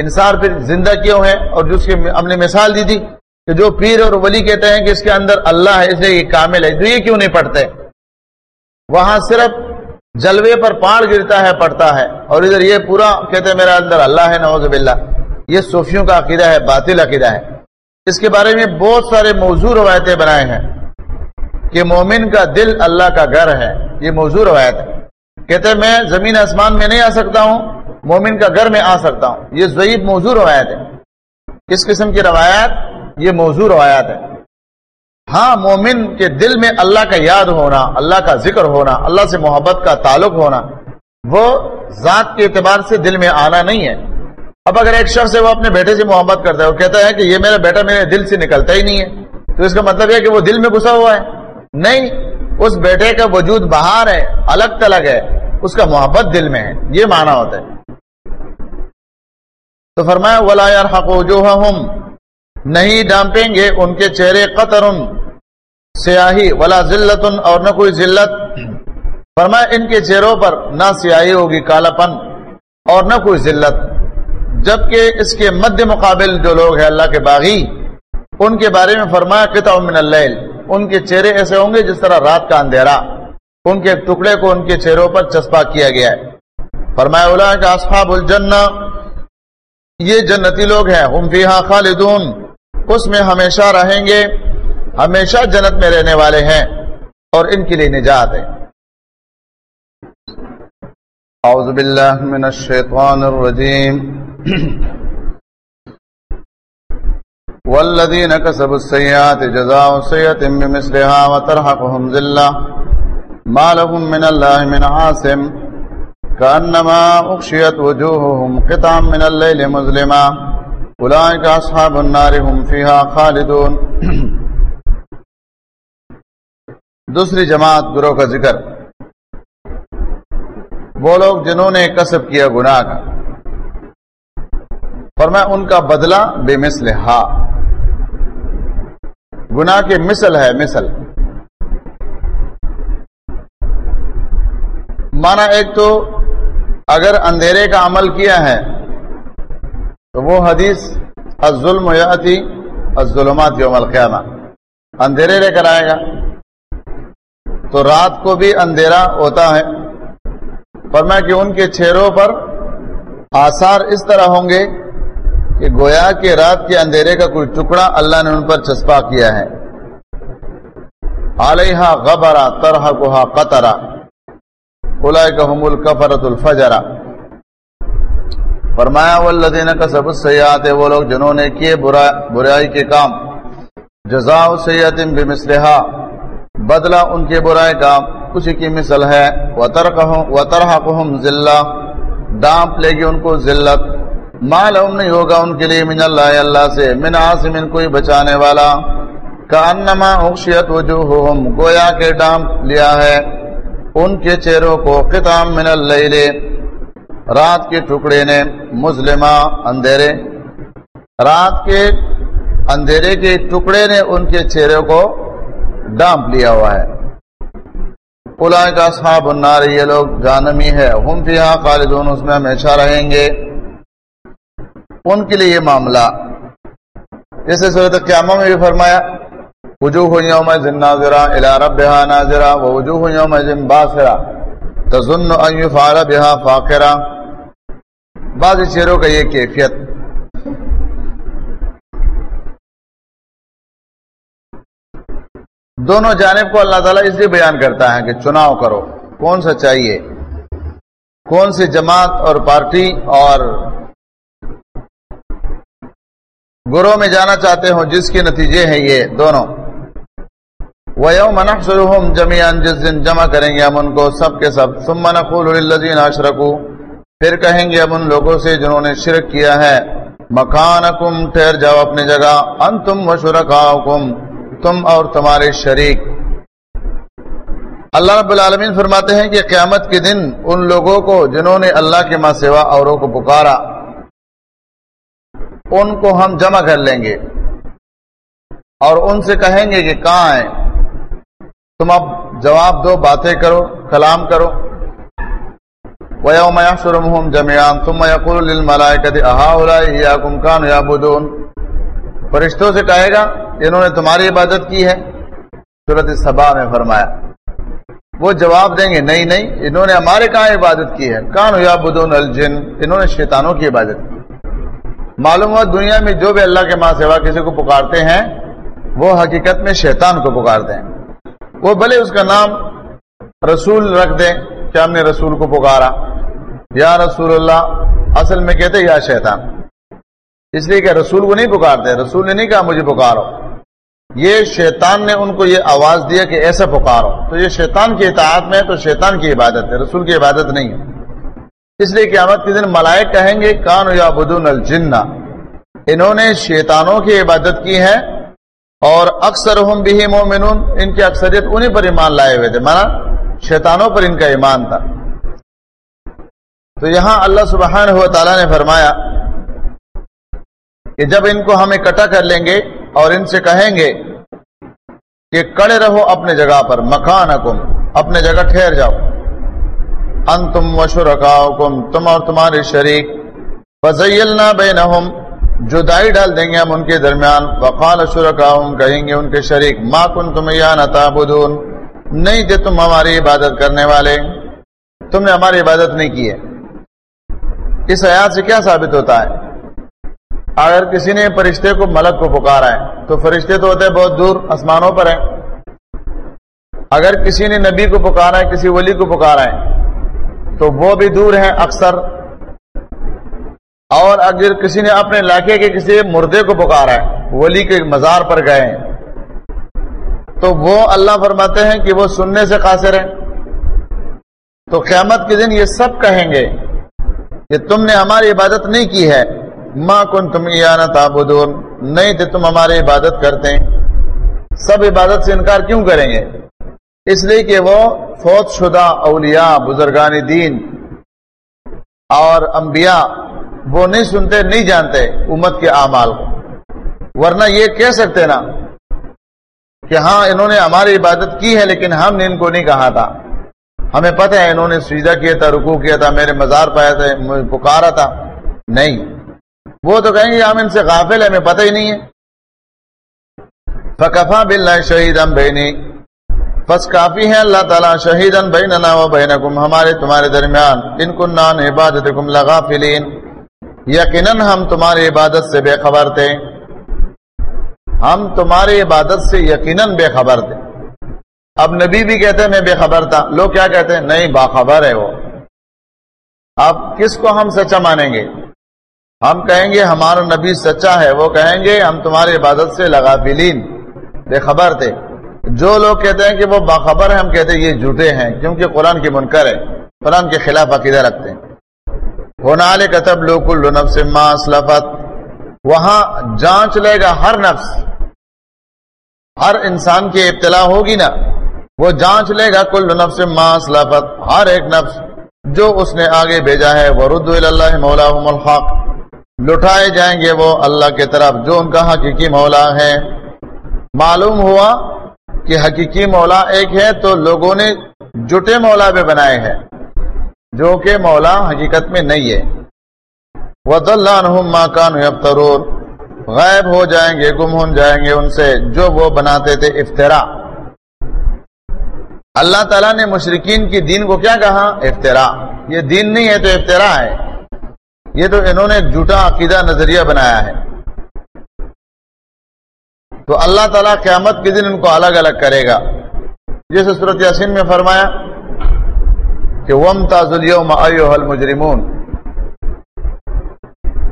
انسان پھر زندہ کیوں ہے؟ اور جو اس کی ہم نے مثال دی تھی کہ جو پیر اور ولی کہتے ہیں کہ اس کے اندر اللہ ہے، اس لیے یہ کامل ہے۔ تو یہ کیوں نہیں پڑھتے؟ وہاں صرف جلوے پر پاڑ گرتا ہے، پڑتا ہے۔ اور ادھر یہ پورا کہتے ہیں، میرا اندر اللہ ہے نوز باللہ۔ یہ صوفیوں کا عقیدہ ہے، باطل عقیدہ ہے۔ اس کے بارے میں بہت سارے موضوع روایتیں بنائے ہیں کہ مومن کا دل اللہ کا گھر ہے۔ یہ موضوع روایت ہے۔ کہتے ہیں، میں زمین آسمان میں نہیں آ سکتا ہوں، مومن کا گھر میں آ سکتا ہوں۔ یہ ضعیب موضوع روایت ہے۔ اس قسم کی روایت یہ موضوع روایت ہے ہاں مومن کے دل میں اللہ کا یاد ہونا، اللہ کا ذکر ہونا، اللہ سے محبت کا تعلق ہونا، وہ ذات کے اعتبار سے دل میں آنا نہیں ہے۔ اب اگر ایک شخص ہے، وہ اپنے بیٹے سے محبت کرتا ہے، وہ کہتا ہے کہ یہ میرا بیٹا میرے دل سے نکلتا ہی نہیں ہے۔ تو اس کا مطلب ہے کہ وہ دل میں گھسا ہوا ہے۔ نہیں، اس بیٹے کا وجود باہر ہے، الگ تلگ ہے، اس کا محبت دل میں ہے، یہ معنی ہوتا ہے۔ تو فرمایا، ولا جو نہیں ڈانپیں گے ان کے چہرے قطر۔ سیاہی، ولا ذلت اور نہ کوئی ذلت۔ فرمایا، ان کے چہروں پر نہ سیاہی ہوگی، کالا پن، اور نہ کوئی ذلت۔ جبکہ اس کے مد مقابل جو لوگ ہیں اللہ کے باغی، ان کے بارے میں فرمایا کتا من اللیل۔ ان کے چہرے ایسے ہوں گے جس طرح رات کا اندھیرا۔ ان کے ٹکڑے کو ان کے چہروں پر چسپا کیا گیا ہے۔ فرمایا کہ اصحاب الجنہ۔ یہ جنتی لوگ ہیں، ہم فیہا خالدون۔ اس میں ہمیشہ رہیں گے۔ ہمیشہ جنت میں رہنے والے ہیں اور ان کے لیے نجات ہے۔ اعوذ باللہ من الشیطان الرجیم۔ والذین کسبوا السیئات جزاء سیئۃ بمثلها وترحقهم ذلہ۔ ما لهم من اللہ من عاصم۔ كأنما اغشیت وجوههم قطعا من الليل مظلما اولئک اصحاب النار هم فيها خالدون۔ دوسری جماعت گروہ کا ذکر۔ وہ لوگ جنہوں نے کسب کیا گناہ کا۔ فرمایا ان کا بدلہ بے مثل ہا۔ گناہ کے مثل ہے مثل۔ مانا ایک تو اگر اندھیرے کا عمل کیا ہے، تو وہ حدیث، الظلم یاتی الظلمات یوم القیامہ۔ اندھیرے لے کر آئے گا۔ تو رات کو بھی اندھیرا ہوتا ہے۔ فرمایا کہ ان کے چہروں پر آثار اس طرح ہوں گے کہ گویا کے رات کے اندھیرے کا کوئی ٹکڑا اللہ نے ان پر چسپا کیا ہے۔ علیہ غبرا طرح قطرا۔ اولئکہم الکفرۃ الفجرہ فرمایا، والذین کسبوا السیئات، وہ لوگ جنہوں نے کیے برائی کے کام، جزاء سیئۃ بمثلھا بدلہ ان کے برائی کا اسی کی مثل ہے وترقہم وترحقہم ذلہ ڈانپ لے گی ان کو ذلت۔ معلوم نہیں ہوگا ان کے لیے من اللہ اللہ سے۔ من عاصم، کوئی بچانے والا۔ کانما اغشیت وجوہہم گویا کے ڈانپ لیا ہے۔ ان کے چہروں کو قطام من اللیل۔ رات کے ٹکڑے نے مسلمہ اندھیرے۔ رات کے اندھیرے کے ٹکڑے نے ان کے چہرے کو ڈانپ لیا ہوا ہے۔ الائے کا صحاب النار، یہ لوگ جانمی ہے ہم فیہا خالدون، اس میں ہمیشہ رہیں گے۔ ان کے لیے یہ معاملہ۔ جیسے صورت قیامہ میں بھی فرمایا، وجوہ یوم ناظرہ الى ربها ناظرہ ووجوہ یوم باسرہ۔ تظن ان یفعل بها فاقرہ۔ بعض چہروں کا یہ کیفیت۔ دونوں جانب کو اللہ تعالیٰ اس لیے بیان کرتا ہے کہ چناؤ کرو۔ کون سا چاہیے؟ کون سی جماعت اور پارٹی اور گروہ میں جانا چاہتے ہو جس کے نتیجے ہیں یہ دونوں۔ وَيَوْمَ جَمِيعًا، جس دن جمع کریں گے ہم ان کو سب کے سب۔ ثُمَّ نَقُولُ لِلَّذِينَ أَشْرَكُوا۔ پھر کہیں گے اب ان لوگوں سے جنہوں نے شرک کیا ہے مکانکم ٹھہر جاؤ اپنی جگہ انتم و شرکاؤکم تم اور تمہارے شریک۔ اللہ رب العالمین فرماتے ہیں کہ قیامت کے دن ان لوگوں کو جنہوں نے اللہ کے ماں سوا اوروں کو پکارا، ان کو ہم جمع کر لیں گے۔ اور ان سے کہیں گے کہ کہاں ہیں؟ تم اب جواب دو، باتیں کرو، کلام کرو۔ وَيَوْمَ يَحْشُرُهُمْ جَمِيعًا ثُمَّ يَقُولُ لِلْمَلَائِكَةِ أَهَا أَهَؤُلَاءِ إِيَّاكُمْ كَانُوا يَعْبُدُونَ فرشتوں سے کہے گا انہوں نے تمہاری عبادت کی ہے۔ سورۃ السبا میں فرمایا۔ وہ جواب دیں گے، نہیں نہیں، انہوں نے ہمارے کہاں عبادت کی ہے؟ کان کانوا يعبدون الجن، انہوں نے شیطانوں کی عبادت کی۔ معلوم ہوا دنیا میں جو بھی اللہ کے ماں سوا کسی کو پکارتے ہیں، وہ حقیقت میں شیطان کو پکارتے ہیں۔ وہ بھلے اس کا نام رسول رکھ دیں کہ ہم نے رسول کو پکارا۔ یا رسول اللہ، اصل میں کہتے یا شیطان۔ اس لیے کہ رسول کو نہیں پکارتے، رسول نے نہیں کہا مجھے پکارو۔ یہ شیطان نے ان کو یہ آواز دیا کہ ایسا پکارو۔ تو یہ شیطان کی اطاعت میں تو شیطان کی عبادت ہے، رسول کی عبادت نہیں ہے۔ اس لیے قیامت کے دن ملائک کہیں گے کان یا بدون الجنا انہوں نے شیطانوں کی عبادت کی ہے اور اکثر ہم بھی مومنون، ان کی اکثریت انہیں پر ایمان لائے ہوئے تھے۔ مانا شیطانوں پر ان کا ایمان تھا۔ تو یہاں اللہ سبحانہ و تعالیٰ نے فرمایا کہ جب ان کو ہم اکٹھا کر لیں گے اور ان سے کہیں گے کہ کڑے رہو اپنے جگہ پر مکان اپنے جگہ ٹھہر جاؤ۔ ان تم و تم اور تمہارے شریک۔ فزیلنا بینہم جدائی ڈال دیں گے ہم ان کے درمیان۔ وقال شرکاؤم کہیں گے ان کے شریک، ما کن تم یا نتابدون نہیں تھے تم ہماری عبادت کرنے والے، تم نے ہماری عبادت نہیں کی ہے۔ اس آیات سے کیا ثابت ہوتا ہے؟ اگر کسی نے فرشتے کو ملک کو پکارا ہے، تو فرشتے تو ہوتے ہیں بہت دور، آسمانوں پر ہیں۔ اگر کسی نے نبی کو پکارا ہے، کسی ولی کو پکارا ہے، تو وہ بھی دور ہیں اکثر۔ اور اگر کسی نے اپنے علاقے کے کسی مردے کو پکارا ہے، ولی کے مزار پر گئے ہیں، تو وہ اللہ فرماتے ہیں کہ وہ سننے سے قاصر ہیں۔ تو قیامت کے دن یہ سب کہیں گے کہ تم نے ہماری عبادت نہیں کی ہے۔ ماں کن تم تعبدون، نہیں تھے تم ہماری عبادت کرتے۔ سب عبادت سے انکار کیوں کریں گے؟ اس لیے کہ وہ فوت شدہ اولیاء، بزرگان دین اور انبیاء، وہ نہیں سنتے، نہیں جانتے امت کے اعمال کو۔ ورنہ یہ کہہ سکتے نا کہ ہاں انہوں نے ہماری عبادت کی ہے، لیکن ہم نے ان کو نہیں کہا تھا۔ ہمیں پتہ ہے انہوں نے سجدہ کیا تھا رکو کیا تھا، میرے مزار پایا تھا، پکارا تھا۔ نہیں۔ وہ تو کہیں گے ہم ان سے غافل ہے ہمیں پتہ ہی نہیں ہے۔ فکفا بلّہ شہید ہم بہنی بس کافی ہے اللہ تعالیٰ شہید بہن و بہن ہمارے تمہارے درمیان۔ ان کو نان عبادت لگا فلین یقیناً ہم تمہاری عبادت سے بے خبر تھے۔ ہم تمہاری عبادت سے یقیناً بے خبر تھے۔ اب نبی بھی کہتے ہیں، میں بے خبر تھا۔ لوگ کیا کہتے ہیں؟ نہیں، باخبر ہے وہ۔ اب کس کو ہم سچا مانیں گے؟ ہم کہیں گے ہمارا نبی سچا ہے، وہ کہیں گے ہم تمہاری عبادت سے لگا بلین بے خبر تھے جو لوگ کہتے ہیں کہ وہ باخبر ہے ہم کہتے ہیں یہ جھوٹے ہیں، کیونکہ قرآن کی منکر ہے۔ قرآن کے خلاف عقیدہ رکھتے ہیں۔ ہونا کتب لوک النفس ما اسلفت وہاں جانچ لے گا ہر نفس۔ ہر انسان کی ابتلا ہوگی نا، وہ جانچ لے گا کل نفس ما اسلفت ہر ایک نفس جو اس نے آگے بھیجا ہے وہ رد اللہ مولا الحق۔ لٹائے جائیں گے وہ اللہ کی طرف، جو ان کا حقیقی مولا ہے معلوم ہوا کہ حقیقی مولا ایک ہے تو لوگوں نے جٹے مولا بھی بنائے ہیں، جو کہ مولا حقیقت میں نہیں ہے۔ وط اللہ کان غائب ہو جائیں گے، گم ہو جائیں گے ان سے، جو وہ بناتے تھے افطرا اللہ تعالیٰ نے مشرقین کی دین کو کیا کہا؟ افطرا یہ دین نہیں ہے تو افطرا ہے۔ یہ تو انہوں نے جھوٹا عقیدہ نظریہ بنایا ہے۔ تو اللہ تعالیٰ قیامت کے دن ان کو الگ الگ کرے گا۔ جیسے صورت یاسین میں فرمایا کہ وم تاز المجرمون۔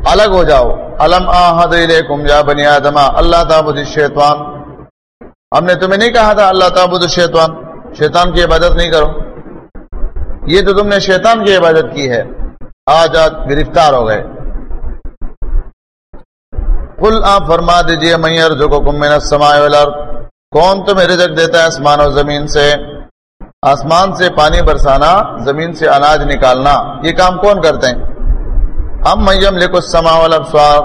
الگ ہو جاؤ۔ علم آحد یا بنی آدما اللہ تعبد الشیطان۔ ہم نے تمہیں نہیں کہا تھا اللہ تعبد الشیطان۔ شیطان کی عبادت نہیں کرو۔ یہ تو تم نے شیطان کی عبادت کی ہے۔ آج آج گرفتار ہو گئے۔ کل آپ فرما دیجیے میئر جو کو کم کون تمہیں رزق دیتا ہے آسمان و زمین سے؟ آسمان سے پانی برسانا، زمین سے اناج نکالنا۔ یہ کام کون کرتے ہیں؟ ہم میم لکھ سما والابصار۔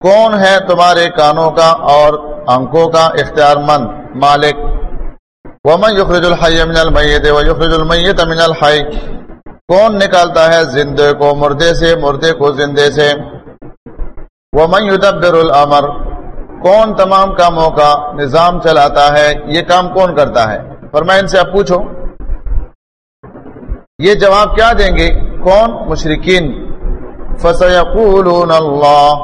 کون ہے تمہارے کانوں کا اور آنکھوں کا اختیار مند مالک؟ ومن یخرج الحی من المیت و یخرج المیت من الحی۔ کون نکالتا ہے زندے کو مردے سے، مردے کو زندے سے؟ ومن یدبر الامر کون تمام کاموں کا نظام چلاتا ہے؟ یہ کام کون کرتا ہے؟ فرمائے ان سے آپ پوچھو۔ یہ جواب کیا دیں گے؟ کون؟ مشرقین فسیقولون اللہ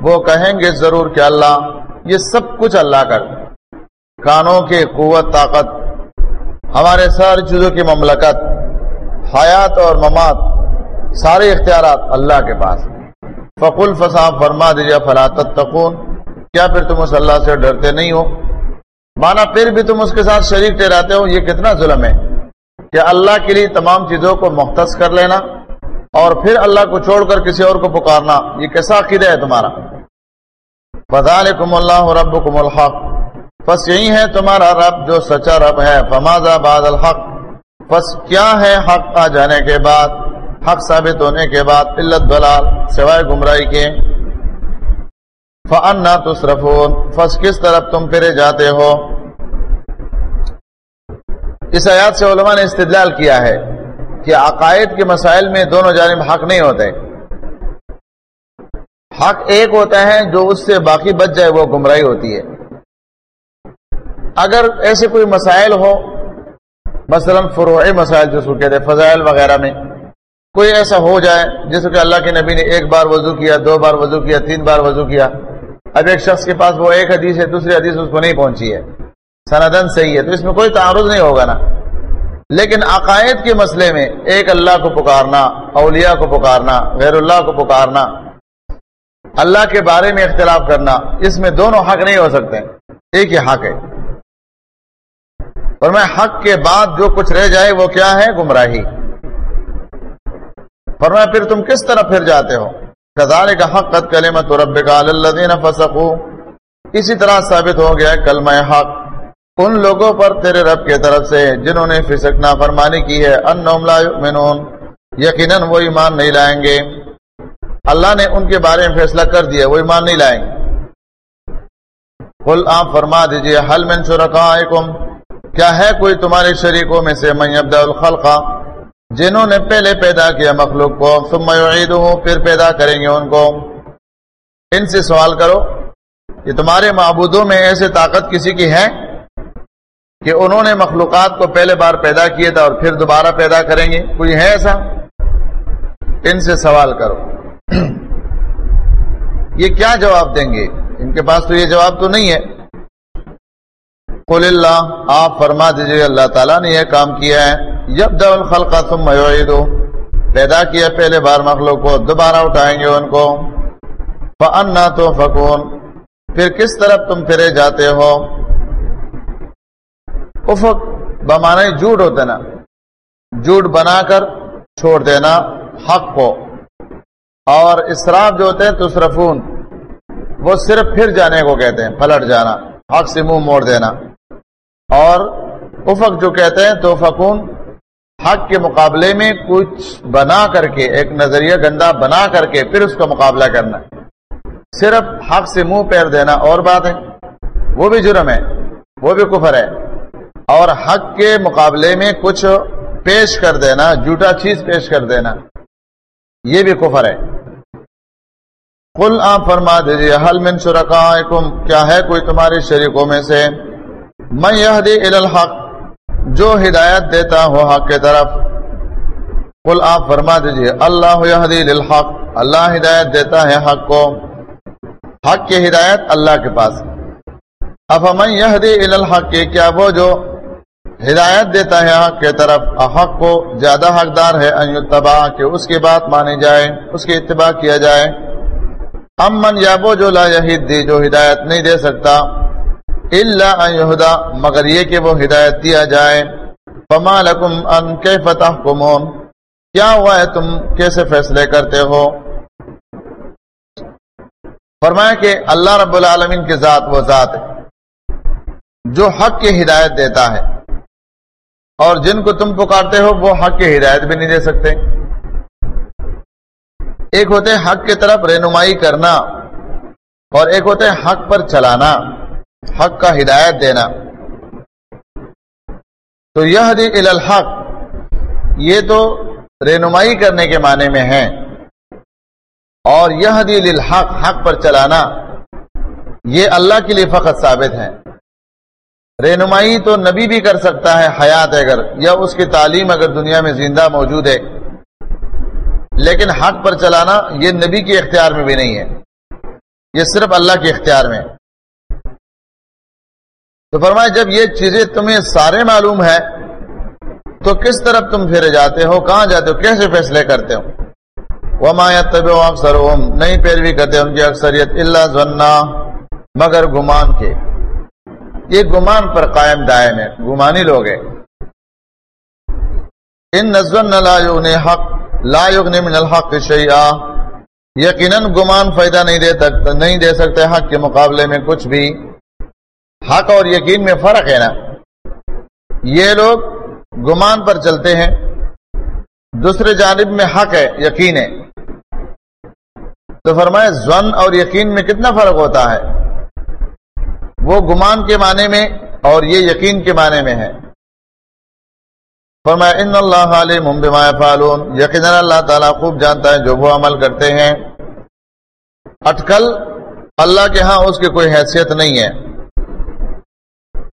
وہ کہیں گے ضرور کہ اللہ، یہ سب کچھ اللہ کر۔ کانوں کی قوت، طاقت۔ ہمارے ساری چیزوں کی مملکت۔ حیات اور ممات، سارے اختیارات اللہ کے پاس فقل فصاب فرما دیجیے فلاطت تقون کیا پھر تم اس اللہ سے ڈرتے نہیں ہو؟ مانا پھر بھی تم اس کے ساتھ شریک ٹھہراتے ہو؟ یہ کتنا ظلم ہے کہ اللہ کے لیے تمام چیزوں کو مختص کر لینا اور پھر اللہ کو چھوڑ کر کسی اور کو پکارنا، یہ کیسا عقیدہ ہے تمہارا؟ فضالکم اللہ رب کم الحق۔ بس یہی ہے تمہارا رب جو سچا رب ہے۔ فمازا بعد الحق؟ بس کیا ہے حق آ جانے کے بعد؟ حق ثابت ہونے کے بعد علت دلال سوائے گمراہی کے۔ فن نہ تصرفون۔ فس کس طرف تم پھرے جاتے ہو؟ اس آیات سے علماء نے استدلال کیا ہے کہ عقائد کے مسائل میں دونوں جانب حق نہیں ہوتے۔ حق ایک ہوتا ہے، جو اس سے باقی بچ جائے وہ گمراہی ہوتی ہے۔ اگر ایسے کوئی مسائل ہو مثلا فروعی مسائل جو کہتے ہیں، فضائل وغیرہ میں۔ کوئی ایسا ہو جائے جیسے کہ اللہ کے نبی نے ایک بار وضو کیا، دو بار وضو کیا، تین بار وضو کیا۔ اب ایک شخص کے پاس وہ ایک حدیث ہے، دوسری حدیث اس کو نہیں پہنچی ہے۔ سندن صحیح ہے، تو اس میں کوئی تعارض نہیں ہوگا نا۔ لیکن عقائد کے مسئلے میں ایک اللہ کو پکارنا، اولیاء کو پکارنا، غیر اللہ کو پکارنا، اللہ کے بارے میں اختلاف کرنا، اس میں دونوں حق نہیں ہو سکتے۔ ایک ہی حق ہے۔ اور میں حق کے بعد جو کچھ رہ جائے وہ کیا ہے؟ گمراہی۔ اور میں پھر تم کس طرح پھر جاتے ہو؟ کذالک حقت کلمت ربک علی الذین اسی طرح ثابت ہو گیا کلمہ حق۔ ان لوگوں پر تیرے رب کے طرف سے جنہوں نے فسق نافرمانی کی ہے، انہم لا یؤمنون۔ یقیناً وہ ایمان نہیں لائیں گے۔ اللہ نے ان کے بارے میں فیصلہ کر دیا، وہ ایمان نہیں لائیں۔ گے قل آپ فرما دیجیے حل من شرکائکم؟ کیا ہے کوئی تمہارے شریکوں میں سے من یبدأ الخلقہ جنہوں نے پہلے پیدا کیا مخلوق کو، ثم پھر پیدا کریں گے ان کو۔ ان سے سوال کرو کہ تمہارے معبودوں میں ایسے طاقت کسی کی ہے کہ انہوں نے مخلوقات کو پہلے بار پیدا کیا تھا اور پھر دوبارہ پیدا کریں گے؟ کوئی ہے ایسا؟ ان سے سوال کرو۔ یہ کیا جواب دیں گے؟ ان کے پاس تو یہ جواب تو نہیں ہے۔ قل اللہ آپ فرما دیجیے اللہ تعالیٰ نے یہ کام کیا ہے یب الخلق ثم یعیدو۔ پیدا کیا پہلے بار مخلوق کو، دوبارہ اٹھائیں گے ان کو۔ فَأَنَّا تُوفَقُونَ پھر کس طرف تم پھرے جاتے ہو؟ افق بمانے جھوٹ ہوتے نا۔ جھوٹ بنا کر چھوڑ دینا حق کو۔ اور اسراف جو ہوتے ہیں، تصرفون، وہ صرف پھر جانے کو کہتے ہیں، پلٹ جانا، حق سے منہ موڑ دینا۔ اور افق جو کہتے ہیں تو فکون حق کے مقابلے میں کچھ بنا کر کے، ایک نظریہ گندا بنا کر کے پھر اس کا مقابلہ کرنا۔ صرف حق سے منہ پیر دینا اور بات ہے۔ وہ بھی جرم ہے، وہ بھی کفر ہے۔ اور حق کے مقابلے میں کچھ پیش کر دینا، جھوٹا چیز پیش کر دینا، یہ بھی کفر ہے۔ کل آپ فرما دیجیے حل من شرکائکم، کیا ہے کوئی تمہارے شریکوں میں سے؟ میں یہ الحق، جو ہدایت دیتا ہو حق کے طرف۔ کل آپ فرما دیجیے اللہ یہدی للحق اللہ ہدایت دیتا ہے حق کو۔ حق کی ہدایت اللہ کے پاس۔ افمن یہدی الحق کی کیا وہ جو ہدایت دیتا ہے حق کے طرف۔ حق کو زیادہ حقدار ہے ان یتبع، کہ اس کی بات مانی جائے، اس کی اتباع کیا جائے۔ امن یا وہ جو لا یہید دی جو ہدایت نہیں دے سکتا۔ الا ان یہدا مگر یہ کہ وہ ہدایت دیا جائے۔ فما لکم ان کیف تحکمون؟ کیا ہوا ہے تم؟ کیسے فیصلے کرتے ہو؟ فرمایا کہ اللہ رب العالمین کے ذات وہ ذات ہے، جو حق کی ہدایت دیتا ہے۔ اور جن کو تم پکارتے ہو، وہ حق کی ہدایت بھی نہیں دے سکتے۔ ایک ہوتے حق کی طرف رہنمائی کرنا، اور ایک ہوتے حق پر چلانا۔ حق کا ہدایت دینا۔ تو یہ الحق، یہ تو رہنمائی کرنے کے معنی میں ہے اور یہ دل الحق حق پر چلانا، یہ اللہ کے لیے فقط ثابت ہے۔ رہنمائی تو نبی بھی کر سکتا ہے حیات اگر، یا اس کی تعلیم اگر دنیا میں زندہ موجود ہے۔ لیکن حق پر چلانا یہ نبی کے اختیار میں بھی نہیں ہے۔ یہ صرف اللہ کے اختیار میں۔ تو فرمائے جب یہ چیزیں تمہیں سارے معلوم ہے تو کس طرف تم پھرے جاتے ہو؟ کہاں جاتے ہو؟ کیسے فیصلے کرتے ہو؟ وما يتبع اکثرهم نہیں پیروی کرتے ان کی اکثریت الا ظننا مگر گمان کے۔ یہ گمان پر قائم دائم ہے گمانی لوگ ہیں۔ ان نظن لا یغنی حق لا یغنی من الحق شیئا یقیناً گمان فائدہ نہیں دے تک، نہیں دے سکتے حق کے مقابلے میں کچھ بھی۔ حق اور یقین میں فرق ہے نا۔ یہ لوگ گمان پر چلتے ہیں۔ دوسرے جانب میں حق ہے، یقین ہے۔ تو فرمائے زن اور یقین میں کتنا فرق ہوتا ہے؟ وہ گمان کے معنی میں اور یہ یقین کے معنی میں ہے۔ فرمایا ان اللہ علیہ بما فالون یقینا اللہ تعالیٰ خوب جانتا ہے جو وہ عمل کرتے ہیں۔ اٹکل، اللہ کے ہاں اس کی کوئی حیثیت نہیں ہے۔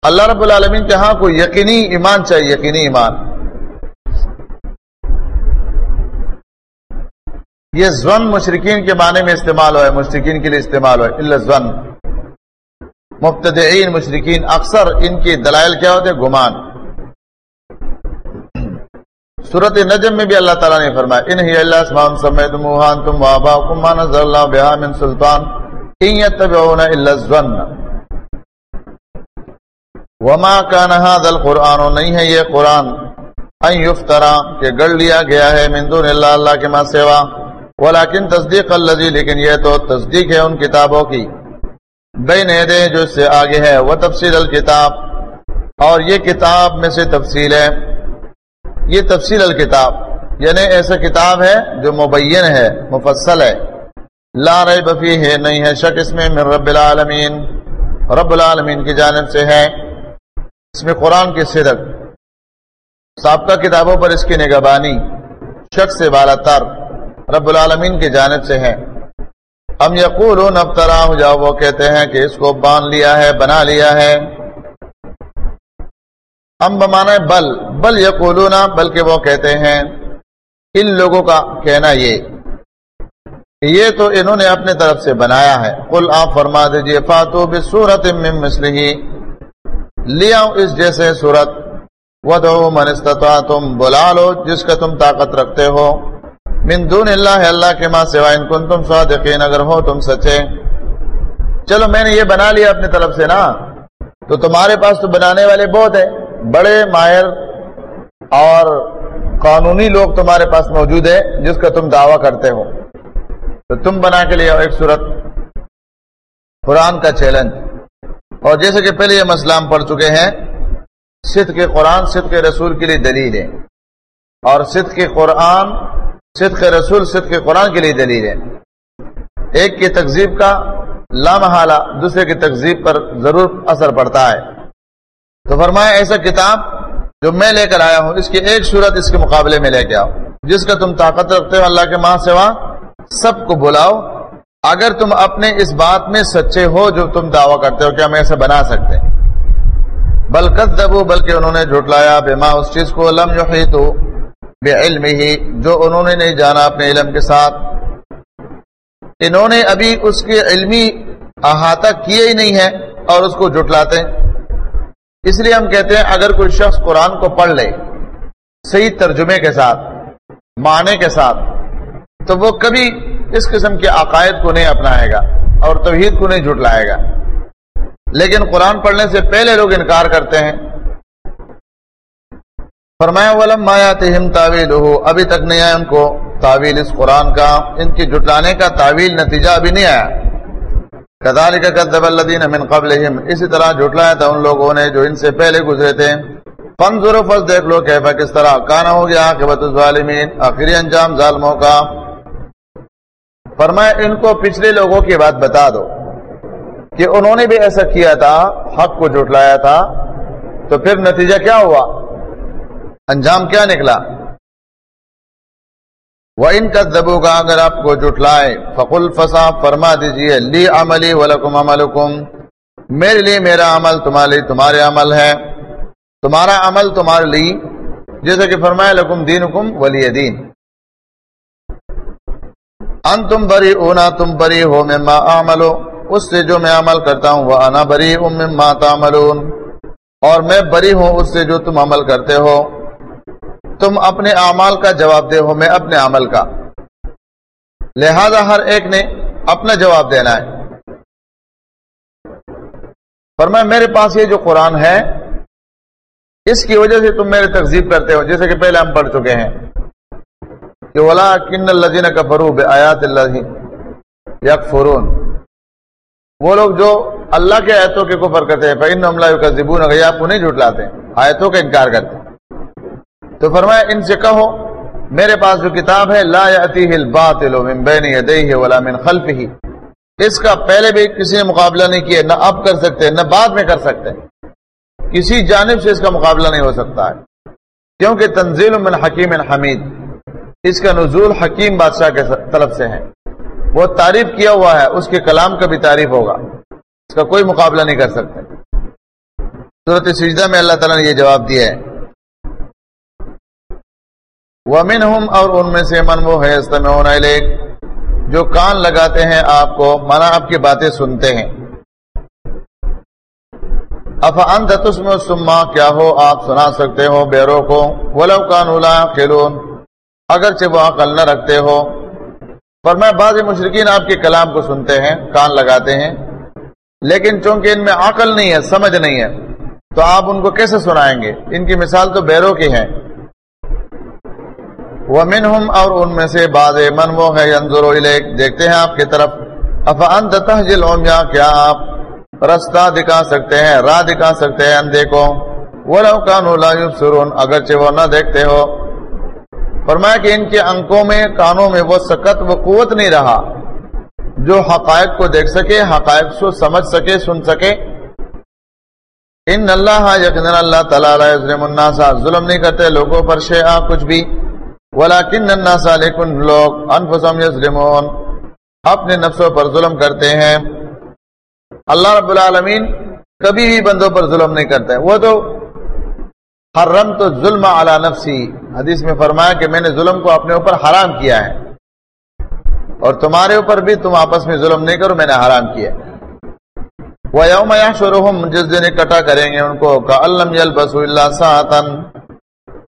اللہ رب العالمین کے ہاں کوئی یقینی ایمان چاہیے، یقینی ایمان۔ یہ زن مشرقین کے معنی میں استعمال ہوا ہے مشرقین کے لیے استعمال ہوا ہے زن۔ مبتدئین مشرقین اکثر ان کی دلائل کیا ہوتے؟ گمان۔ صورت نجم میں بھی اللہ تعالیٰ نے فرمایا، ان ہی اللہ اسمان سمیت موہان تم وابا کما نظر اللہ بہا من سلطان، ان یتبعون الا الظن۔ وما كان هذا القرآن، نہیں ہے یہ قرآن۔ ان یفترا کہ گڑ لیا گیا ہے من دون اللہ اللہ کے ماں سوا ولیکن تصدیق اللہ لیکن یہ تو تصدیق ہے ان کتابوں کی۔ بین دے جو اس سے آگے ہے وہ تفصیل الکتاب اور یہ کتاب میں سے تفصیل ہے۔ یہ تفصیل الکتاب یعنی ایسا کتاب ہے جو مبین ہے، مفصل ہے۔ لا ریب بفی ہے نہیں ہے شک اس میں من رب العالمین۔ رب العالمین کی جانب سے ہے۔ اس میں قرآن کی صدق سابقہ کتابوں پر اس کی نگبانی شک سے بالا تر رب العالمین کی جانب سے ہے ہم یقول اب ترا جاؤ وہ کہتے ہیں کہ اس کو باندھ لیا ہے، بنا لیا ہے۔ ہم بمانا بل بل یقول بلکہ وہ کہتے ہیں، ان لوگوں کا کہنا یہ یہ تو انہوں نے اپنے طرف سے بنایا ہے۔ کل آپ فرما دیجیے فاتو بصورت مسلح لیا اس جیسے صورت۔ ودعو من استطاع تم بلا لو جس کا تم طاقت رکھتے ہو۔ من دون اللہ اللہ کے ماں سوا ان کن تم صادقین، اگر ہو تم سچے۔ چلو میں نے یہ بنا لیا اپنی طرف سے نا۔ تو تمہارے پاس تو بنانے والے بہت ہیں۔ بڑے، ماہر اور قانونی لوگ تمہارے پاس موجود ہے جس کا تم دعویٰ کرتے ہو۔ تو تم بنا کے لیا ایک صورت۔ قرآن کا چیلنج۔ اور جیسے کہ پہلے یہ مسئلہ ہم پڑھ چکے ہیں صد کے قرآن صد کے رسول کے لیے دلیل ہے۔ اور صد کے قرآن صد کے رسول صد کے قرآن کے لیے دلیل ہے۔ ایک کی تقزیب کا لامحالہ دوسرے کی تقزیب پر ضرور اثر پڑتا ہے۔ تو فرمایا، ایسا کتاب جو میں لے کر آیا ہوں، اس کی ایک صورت اس کے مقابلے میں لے کے آؤ، جس کا تم طاقت رکھتے ہو، اللہ کے ماں سوا سب کو بلاؤ۔ اگر تم اپنے اس بات میں سچے ہو جو تم دعویٰ کرتے ہو کہ ہم ایسے بنا سکتے بلکت دبو بلکہ انہوں نے جھٹلایا بے ماں اس چیز کو، لم جو بے علم ہی جو انہوں نے نہیں جانا اپنے علم کے ساتھ۔ انہوں نے ابھی اس کے علمی احاطہ کیے ہی نہیں ہے اور اس کو جٹلاتے اس لیے ہم کہتے ہیں، اگر کوئی شخص قرآن کو پڑھ لے، صحیح ترجمے کے ساتھ، معنی کے ساتھ تو وہ کبھی اس قسم کے عقائد کو نہیں اپنائے گا اور توحید کو نہیں جھٹلائے گا۔ لیکن قرآن پڑھنے سے پہلے لوگ انکار کرتے ہیں۔ فرمایا، ولم مایا تہم تعویل ہو ابھی تک نہیں آیا ان کو تعویل اس قرآن کا۔ ان کی جٹلانے کا تعویل نتیجہ ابھی نہیں آیا۔ کدال کا قدب الدین من قبل اسی طرح جٹلایا تھا ان لوگوں نے جو ان سے پہلے گزرے تھے۔ فن ضرور دیکھ لو کیفا کس طرح کانا ہو گیا کہ الظالمین۔ آخری انجام ظالموں کا۔ فرمایا، ان کو پچھلے لوگوں کی بات بتا دو کہ انہوں نے بھی ایسا کیا تھا، حق کو جٹلایا تھا، تو پھر نتیجہ کیا ہوا؟ انجام کیا نکلا؟ وہ ان کا دبو کا اگر آپ کو جٹلائے فقل فسا فرما دیجیے، لی عملی ولکم عملکم، میرے لیے میرا عمل تمہارے تمہارے عمل ہے، تمہارا عمل تمہارے لیے جیسے کہ فرمایا، لکم دین حکم ولی دین۔ ان تم بری اونا تم بری ہو میں ماں عملو اس سے جو میں عمل کرتا ہوں وہ انا بری ام ماں تعملون۔ اور میں بری ہوں، اس سے جو تم عمل کرتے ہو۔ تم اپنے اعمال کا جواب دے ہو، میں اپنے عمل کا۔ لہذا ہر ایک نے اپنا جواب دینا ہے۔ فرمایا، میرے پاس یہ جو قرآن ہے، اس کی وجہ سے تم میرے تقزیب کرتے ہو، جیسے کہ پہلے ہم پڑھ چکے ہیں۔ کہ ولا کن الزین کا فروب آیات اللہ یک فرون وہ لوگ جو اللہ کے آیتوں کے کفر کرتے ہیں ان عملہ کا زبون اگر آپ کو نہیں جھٹلاتے آیتوں کا انکار کرتے ہیں۔ تو فرمایا، ان سے کہو، میرے پاس جو کتاب ہے، لا الباطل من بین یدیہ ولا من خلفہ اس کا پہلے بھی کسی نے مقابلہ نہیں کیا، نہ اب کر سکتے، نہ بعد میں کر سکتے۔ کسی جانب سے اس کا مقابلہ نہیں ہو سکتا ہے۔ کیونکہ تنزیل من حکیم حمید۔ اس کا نزول حکیم بادشاہ کے طرف سے ہے۔ وہ تعریف کیا ہوا ہے، اس کے کلام کا بھی تعریف ہوگا۔ اس کا کوئی مقابلہ نہیں کر سکتے۔ صورت سجدہ میں اللہ تعالیٰ نے یہ جواب دیا ہے۔ ومن ہم اور ان میں سے من وہ ہے جو کان لگاتے ہیں آپ کو منا آپ کی باتیں سنتے ہیں۔ افان تسم سما کیا ہو، آپ سنا سکتے ہو بیرو کو ولو کان اولا اگرچہ وہ عقل نہ رکھتے ہو۔ پر میں بعض مشرقین آپ کے کلام کو سنتے ہیں، کان لگاتے ہیں، لیکن چونکہ ان میں عقل نہیں ہے، سمجھ نہیں ہے، تو آپ ان کو کیسے سنائیں گے؟ ان کی مثال تو بیرو کی ہے ومنہم اور ان میں سے بعض من وہ ہے دیکھتے ہیں آپ کی طرف۔ افانت تحجل عمیا کیا آپ رستہ دکھا سکتے ہیں، راہ دکھا سکتے ہیں اندھے کو؟ ولو کانوا لا اگرچہ وہ نہ دیکھتے ہو۔ فرمایا کہ ان کے انکوں میں، کانوں میں وہ سکت و قوت نہیں رہا۔ جو حقائق کو دیکھ سکے، حقائق کو سمجھ سکے، سن سکے۔ ان اللہ یقین اللہ تعالی الناس، ظلم نہیں کرتے لوگوں پر شیئا، کچھ بھی۔ ولیکن الناس لیکن لوگ انفسهم یظلمون۔ اپنے نفسوں پر ظلم کرتے ہیں۔ اللہ رب العالمین کبھی بھی بندوں پر ظلم نہیں کرتے۔ وہ تو حرم تو ظلم علی نفسی۔ حدیث میں فرمایا کہ میں نے ظلم کو اپنے اوپر حرام کیا ہے۔ اور تمہارے اوپر بھی تم آپس میں ظلم نہیں کرو، میں نے حرام کیا وہ یوم شروع جس دن اکٹھا کریں گے ان کو کا علم یلبس اللہ ساتن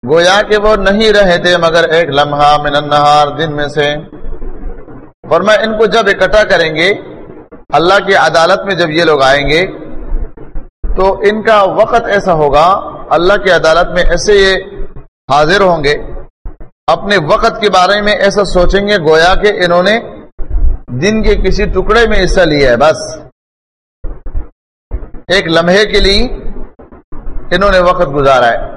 گویا کہ وہ نہیں رہے تھے مگر ایک لمحہ من النہار، دن میں سے۔ فرمایا ان کو جب اکٹھا کریں گے، اللہ کی عدالت میں جب یہ لوگ آئیں گے، تو ان کا وقت ایسا ہوگا اللہ کی عدالت میں ایسے یہ حاضر ہوں گے، اپنے وقت کے بارے میں ایسا سوچیں گے، گویا کہ انہوں نے دن کے کسی ٹکڑے میں حصہ لیا ہے، بس۔ ایک لمحے کے لیے انہوں نے وقت گزارا ہے۔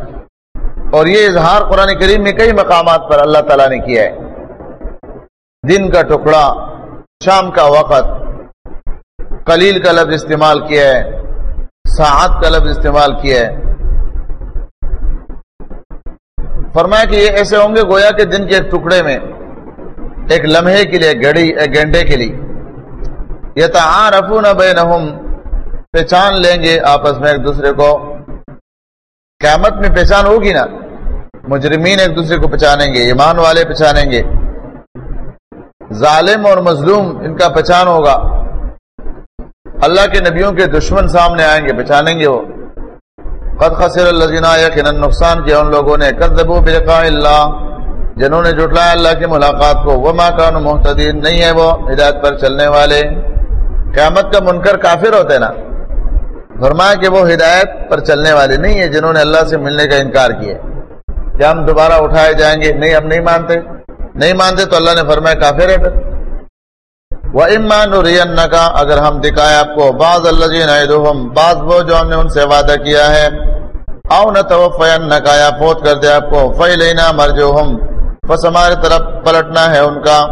اور یہ اظہار قرآن کریم میں کئی مقامات پر اللہ تعالیٰ نے کیا ہے۔ دن کا ٹکڑا، شام کا وقت، قلیل کا لفظ استعمال کیا ہے، ساعت کا لفظ استعمال کیا ہے۔ فرمایا کہ یہ ایسے ہوں گے گویا کہ دن کے ایک ٹکڑے میں ایک لمحے کے لیے گھڑی ایک گھنٹے کے لیے۔ یہ تعارفون بینہم، پہچان لیں گے آپس میں ایک دوسرے کو۔ قیامت میں پہچان ہوگی نا؟ مجرمین ایک دوسرے کو پہچانیں گے، ایمان والے پہچانیں گے۔ ظالم اور مظلوم ان کا پہچان ہوگا۔ اللہ کے نبیوں کے دشمن سامنے آئیں گے، پہچانیں گے وہ۔ قد خسر اللہ یقیناً نقصان کیا ان لوگوں نے قدبو بلقاء اللہ، جنہوں نے جٹلایا اللہ کی ملاقات کو۔ وہ ماں کان محتدین نہیں ہے وہ ہدایت پر چلنے والے۔ قیامت کا منکر کافر ہوتے نا۔ فرمایا کہ وہ ہدایت پر چلنے والے نہیں ہے جنہوں نے اللہ سے ملنے کا انکار کیا۔ کیا ہم دوبارہ اٹھائے جائیں گے۔ نہیں، ہم نہیں مانتے۔ نہیں مانتے تو اللہ نے فرمایا کافر ہے پھر۔ وہ امان کا اگر ہم دکھائے آپ کو، بعض اللہ جی بعض وہ جو ہم نے ان سے وعدہ کیا ہے، او نہ تو فین نکایا فوت کر دے آپ کو فی لینا مر جو ہم بس ہمارے طرف پلٹنا ہے ان کا۔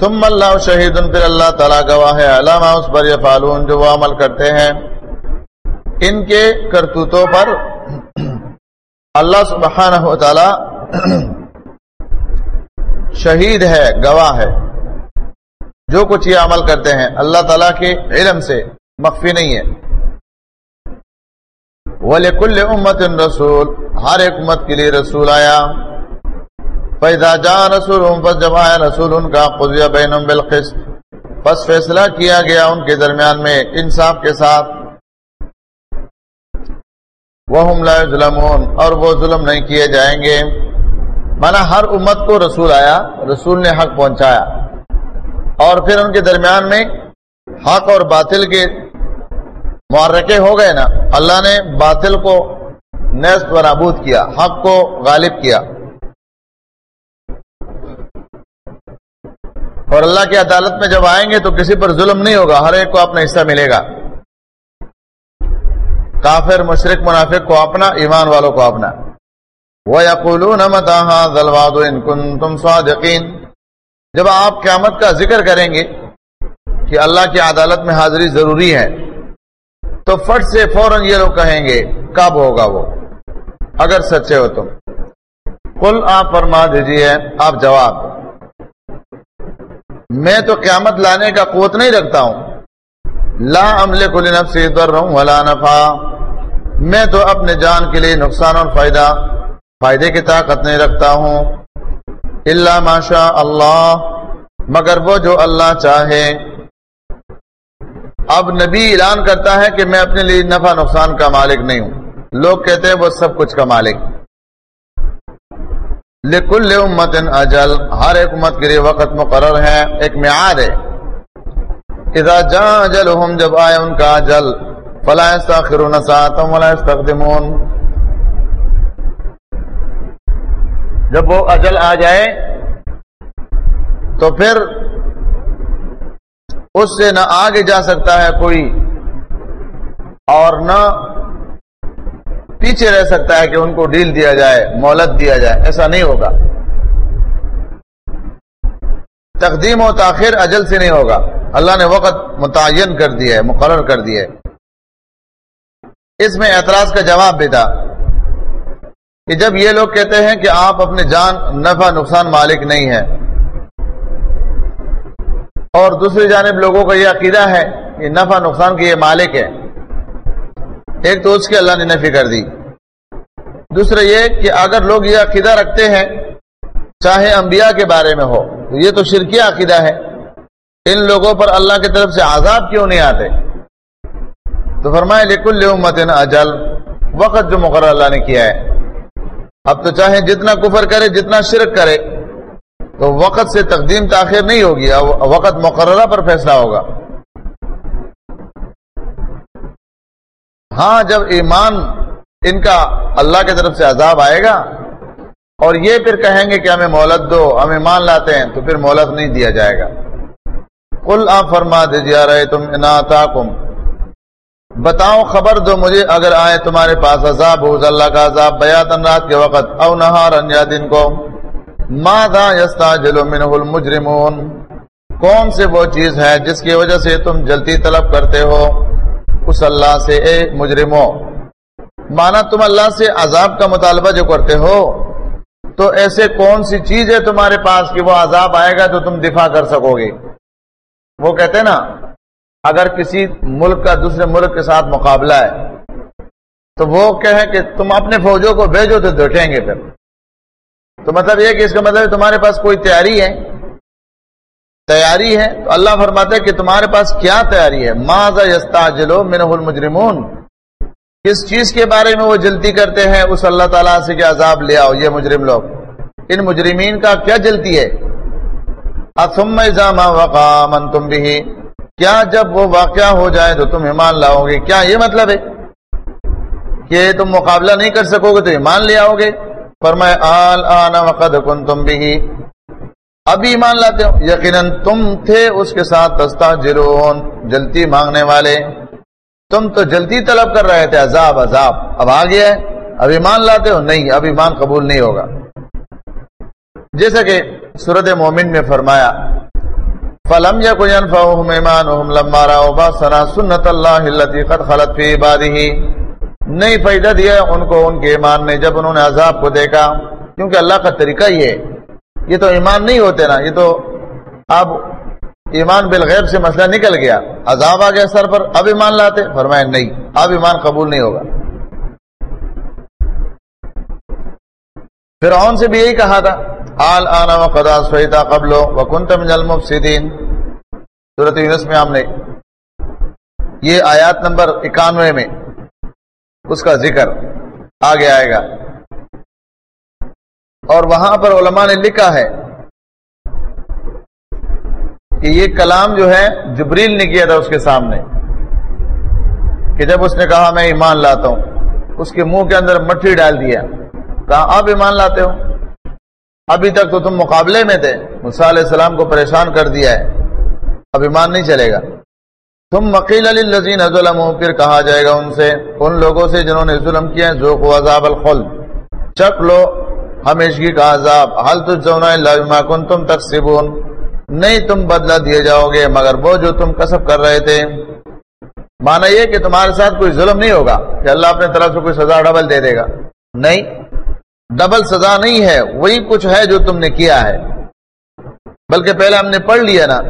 تم اللہ شہید پھر اللہ تعالیٰ گواہ ہے علامہ اس پر یہ فالون جو وہ عمل کرتے ہیں۔ ان کے کرتوتوں پر اللہ سبحانہ و تعالی شہید ہے، گواہ ہے۔ جو کچھ یہ عمل کرتے ہیں، اللہ تعالیٰ کے علم سے مخفی نہیں ہے۔ وَلِكُلِّ أُمَّةٍ رسول، ہر ایک امت کے لیے رسول آیا۔ پیدا جا رسول بس جب آیا رسول، ان کا قضیہ بینم بالقسط۔ بس فیصلہ کیا گیا ان کے درمیان میں انصاف کے ساتھ۔ وہ لا ظلمون اور وہ ظلم نہیں کیے جائیں گے۔ مانا ہر امت کو رسول آیا، رسول نے حق پہنچایا۔ اور پھر ان کے درمیان میں حق اور باطل کے معرکے ہو گئے نا، اللہ نے باطل کو نیست و نابود کیا، حق کو غالب کیا۔ اور اللہ کی عدالت میں جب آئیں گے تو کسی پر ظلم نہیں ہوگا، ہر ایک کو اپنا حصہ ملے گا۔ کافر مشرق منافق کو اپنا، ایمان والوں کو اپنا۔ وہ تم صادقین جب آپ قیامت کا ذکر کریں گے کہ اللہ کی عدالت میں حاضری ضروری ہے، تو فٹ سے فوراً یہ لوگ کہیں گے، کب ہوگا وہ؟ اگر سچے ہو تم۔ کل آپ فرما دیجیے آپ جواب۔ میں تو قیامت لانے کا قوت نہیں رکھتا ہوں۔ لا عمل کل نفسی در رہوں ولا نفع۔ میں تو اپنے جان کے لیے نقصان اور فائدہ، فائدے کی طاقت نہیں رکھتا ہوں۔ اللہ ماشا اللہ، مگر وہ جو اللہ چاہے۔ اب نبی اعلان کرتا ہے کہ میں اپنے لیے نفع نقصان کا مالک نہیں ہوں۔ لوگ کہتے ہیں وہ سب کچھ کا مالک۔ لکل امت اجل، ہر ایک امت کے لیے وقت مقرر ہے، ایک معیار ہے۔ اذا جا اجلهم جب آئے ان کا اجل، فلا يستاخرون ساعتا ولا يستقدمون جب وہ اجل آ جائے، تو پھر اس سے نہ آگے جا سکتا ہے کوئی اور نہ پیچھے رہ سکتا ہے کہ ان کو ڈیل دیا جائے مولت دیا جائے، ایسا نہیں ہوگا۔ تقدیم و تاخیر اجل سے نہیں ہوگا۔ اللہ نے وقت متعین کر دیا ہے، مقرر کر دیا ہے۔ اس میں اعتراض کا جواب بھی تھا۔ کہ جب یہ لوگ کہتے ہیں کہ آپ اپنے جان نفع نقصان مالک نہیں ہے اور دوسری جانب لوگوں کا یہ عقیدہ ہے کہ نفع نقصان کے یہ مالک ہے ایک تو اس کی اللہ نے نفی کر دی۔ دوسرا یہ کہ اگر لوگ یہ عقیدہ رکھتے ہیں، چاہے انبیاء کے بارے میں ہو، تو یہ تو شرکیہ عقیدہ ہے۔ ان لوگوں پر اللہ کی طرف سے عذاب کیوں نہیں آتے؟ تو فرمائے لکل امت اجل، وقت جو مقرر اللہ نے کیا ہے۔ اب تو چاہے جتنا کفر کرے، جتنا شرک کرے، تو وقت سے تقدیم تاخیر نہیں ہوگی وقت مقررہ پر فیصلہ ہوگا۔ ہاں جب ایمان ان کا اللہ کی طرف سے عذاب آئے گا، اور یہ پھر کہیں گے کہ ہمیں مہلت دو ہم ایمان لاتے ہیں، تو پھر مہلت نہیں دیا جائے گا۔ کل آپ فرما دیجیے رہے تم انعطاکم بتاؤ خبر دو مجھے، اگر آئے تمہارے پاس عذاب ہو اللہ کا عذاب بیاتن رات کے وقت، او نہار یا دن کو، ماذا یستعجل منه المجرمون؟ کون سے وہ چیز ہے جس کی وجہ سے تم جلدی طلب کرتے ہو؟ اس اللہ سے، اے مجرموں مانا تم اللہ سے عذاب کا مطالبہ جو کرتے ہو، تو ایسے کون سی چیز ہے تمہارے پاس کہ وہ عذاب آئے گا تو تم دفاع کر سکو گے؟ وہ کہتے نا اگر کسی ملک کا دوسرے ملک کے ساتھ مقابلہ ہے، تو وہ کہے کہ تم اپنے فوجوں کو بھیجو تو دیکھیں گے پھر۔ تو مطلب یہ کہ اس کا مطلب تمہارے پاس کوئی تیاری ہے۔ تیاری ہے، تو اللہ فرماتا ہے کہ تمہارے پاس کیا تیاری ہے؟ ماضا یستا جلو المجرمون؟ کس چیز کے بارے میں وہ جلتی کرتے ہیں؟ اس اللہ تعالیٰ سے کہ عذاب لے آؤ، یہ مجرم لوگ۔ ان مجرمین کا کیا جلتی ہے؟ وقام تم بھی کیا جب وہ واقعہ ہو جائے تو تم ایمان لاؤ گے؟ کیا یہ مطلب ہے کہ تم مقابلہ نہیں کر سکو گے تو ایمان لے آؤ گے؟ فرمائے، آل آنا وقد کن تم بھی ابھی ایمان لاتے ہو۔ یقیناً تم تھے اس کے ساتھ تستا جرون جلتی مانگنے والے۔ تم تو جلتی طلب کر رہے تھے۔ عذاب عذاب۔ اب آ گیا ہے۔ اب ایمان لاتے ہو؟ نہیں، اب ایمان قبول نہیں ہوگا۔ جیسا کہ صورت مومن میں فرمایا فلم یا کوئی سنت اللہ قد خلط فی عباده۔ نہیں فائدہ دیا ان کو ان کے ایمان نے جب انہوں نے عذاب کو دیکھا۔ کیونکہ اللہ کا طریقہ یہ ہے۔ یہ تو ایمان نہیں ہوتے نا، یہ تو اب ایمان بالغیب سے مسئلہ نکل گیا۔ عذاب آ گیا سر پر، اب ایمان لاتے۔ فرمائے نہیں، اب ایمان قبول نہیں ہوگا۔ فرعون سے بھی یہی کہا تھا، آل آنا و قدا سویتا قبل و کنتم المفسدین. صورت یونس میں ہم نے یہ آیات نمبر اکانوے میں اس کا ذکر آگے آئے گا۔ اور وہاں پر علماء نے لکھا ہے کہ یہ کلام جو ہے جبریل نے کیا تھا اس کے سامنے، کہ جب اس نے کہا میں ایمان لاتا ہوں، اس کے منہ کے اندر مٹھی ڈال دیا۔ کہا آپ ایمان لاتے ہو؟ ابھی تک تو تم مقابلے میں تھے علیہ السلام کو پریشان کر دیا ہے۔ اب ایمان نہیں چلے گا۔ تم مکیل علی لذین ظلم پھر کہا جائے گا ان سے، ان لوگوں سے جنہوں نے ظلم کیا ہے ذوق و عذاب الخل چک لو، ہمیشگی کا عذاب۔ حل تجزونا کنتم تکسبون۔ نہیں تم بدلہ دیے جاؤ گے، مگر وہ جو تم کسب کر رہے تھے۔ مانا یہ کہ تمہارے ساتھ کوئی ظلم نہیں ہوگا کہ اللہ اپنے طرف سے کوئی سزا ڈبل دے دے گا۔ نہیں ڈبل سزا نہیں ہے، وہی کچھ ہے جو تم نے کیا ہے۔ بلکہ پہلے ہم نے پڑھ لیا نا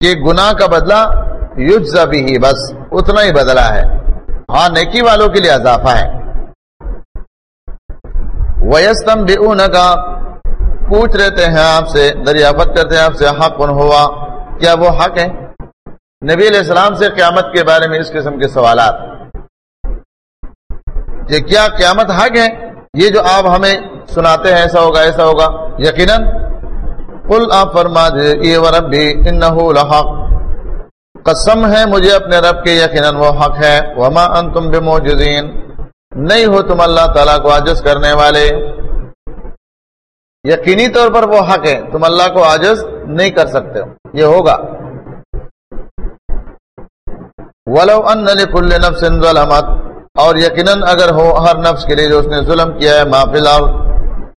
کہ گناہ کا بدلہ یوجا بھی ہی بس اتنا ہی بدلا ہے۔ ہاں نیکی والوں کے لیے اضافہ ہے۔ ویستم بے کا پوچھ رہتے ہیں آپ سے، دریافت کرتے ہیں آپ سے، حق ان ہوا، کیا وہ حق ہے نبی علیہ السلام سے قیامت کے بارے میں اس قسم کے سوالات۔ کہ کیا قیامت حق ہے؟ یہ جو آپ ہمیں سناتے ہیں، ایسا ہوگا ایسا ہوگا۔ یقیناً کل آپ فرما دے رب بھی لحق۔ قسم ہے مجھے اپنے رب کے، یقیناً وہ حق ہے۔ وما انتم بموجزین نہیں ہو تم اللہ تعالیٰ کو عاجز کرنے والے۔ یقینی طور پر وہ حق ہے، تم اللہ کو عاجز نہیں کر سکتے۔ ہو یہ ہوگا۔ ولو ان لكل نفس ظلمت۔ اور یقیناً اگر ہو ہر نفس کے لیے جو اس نے ظلم کیا ہے محفل اور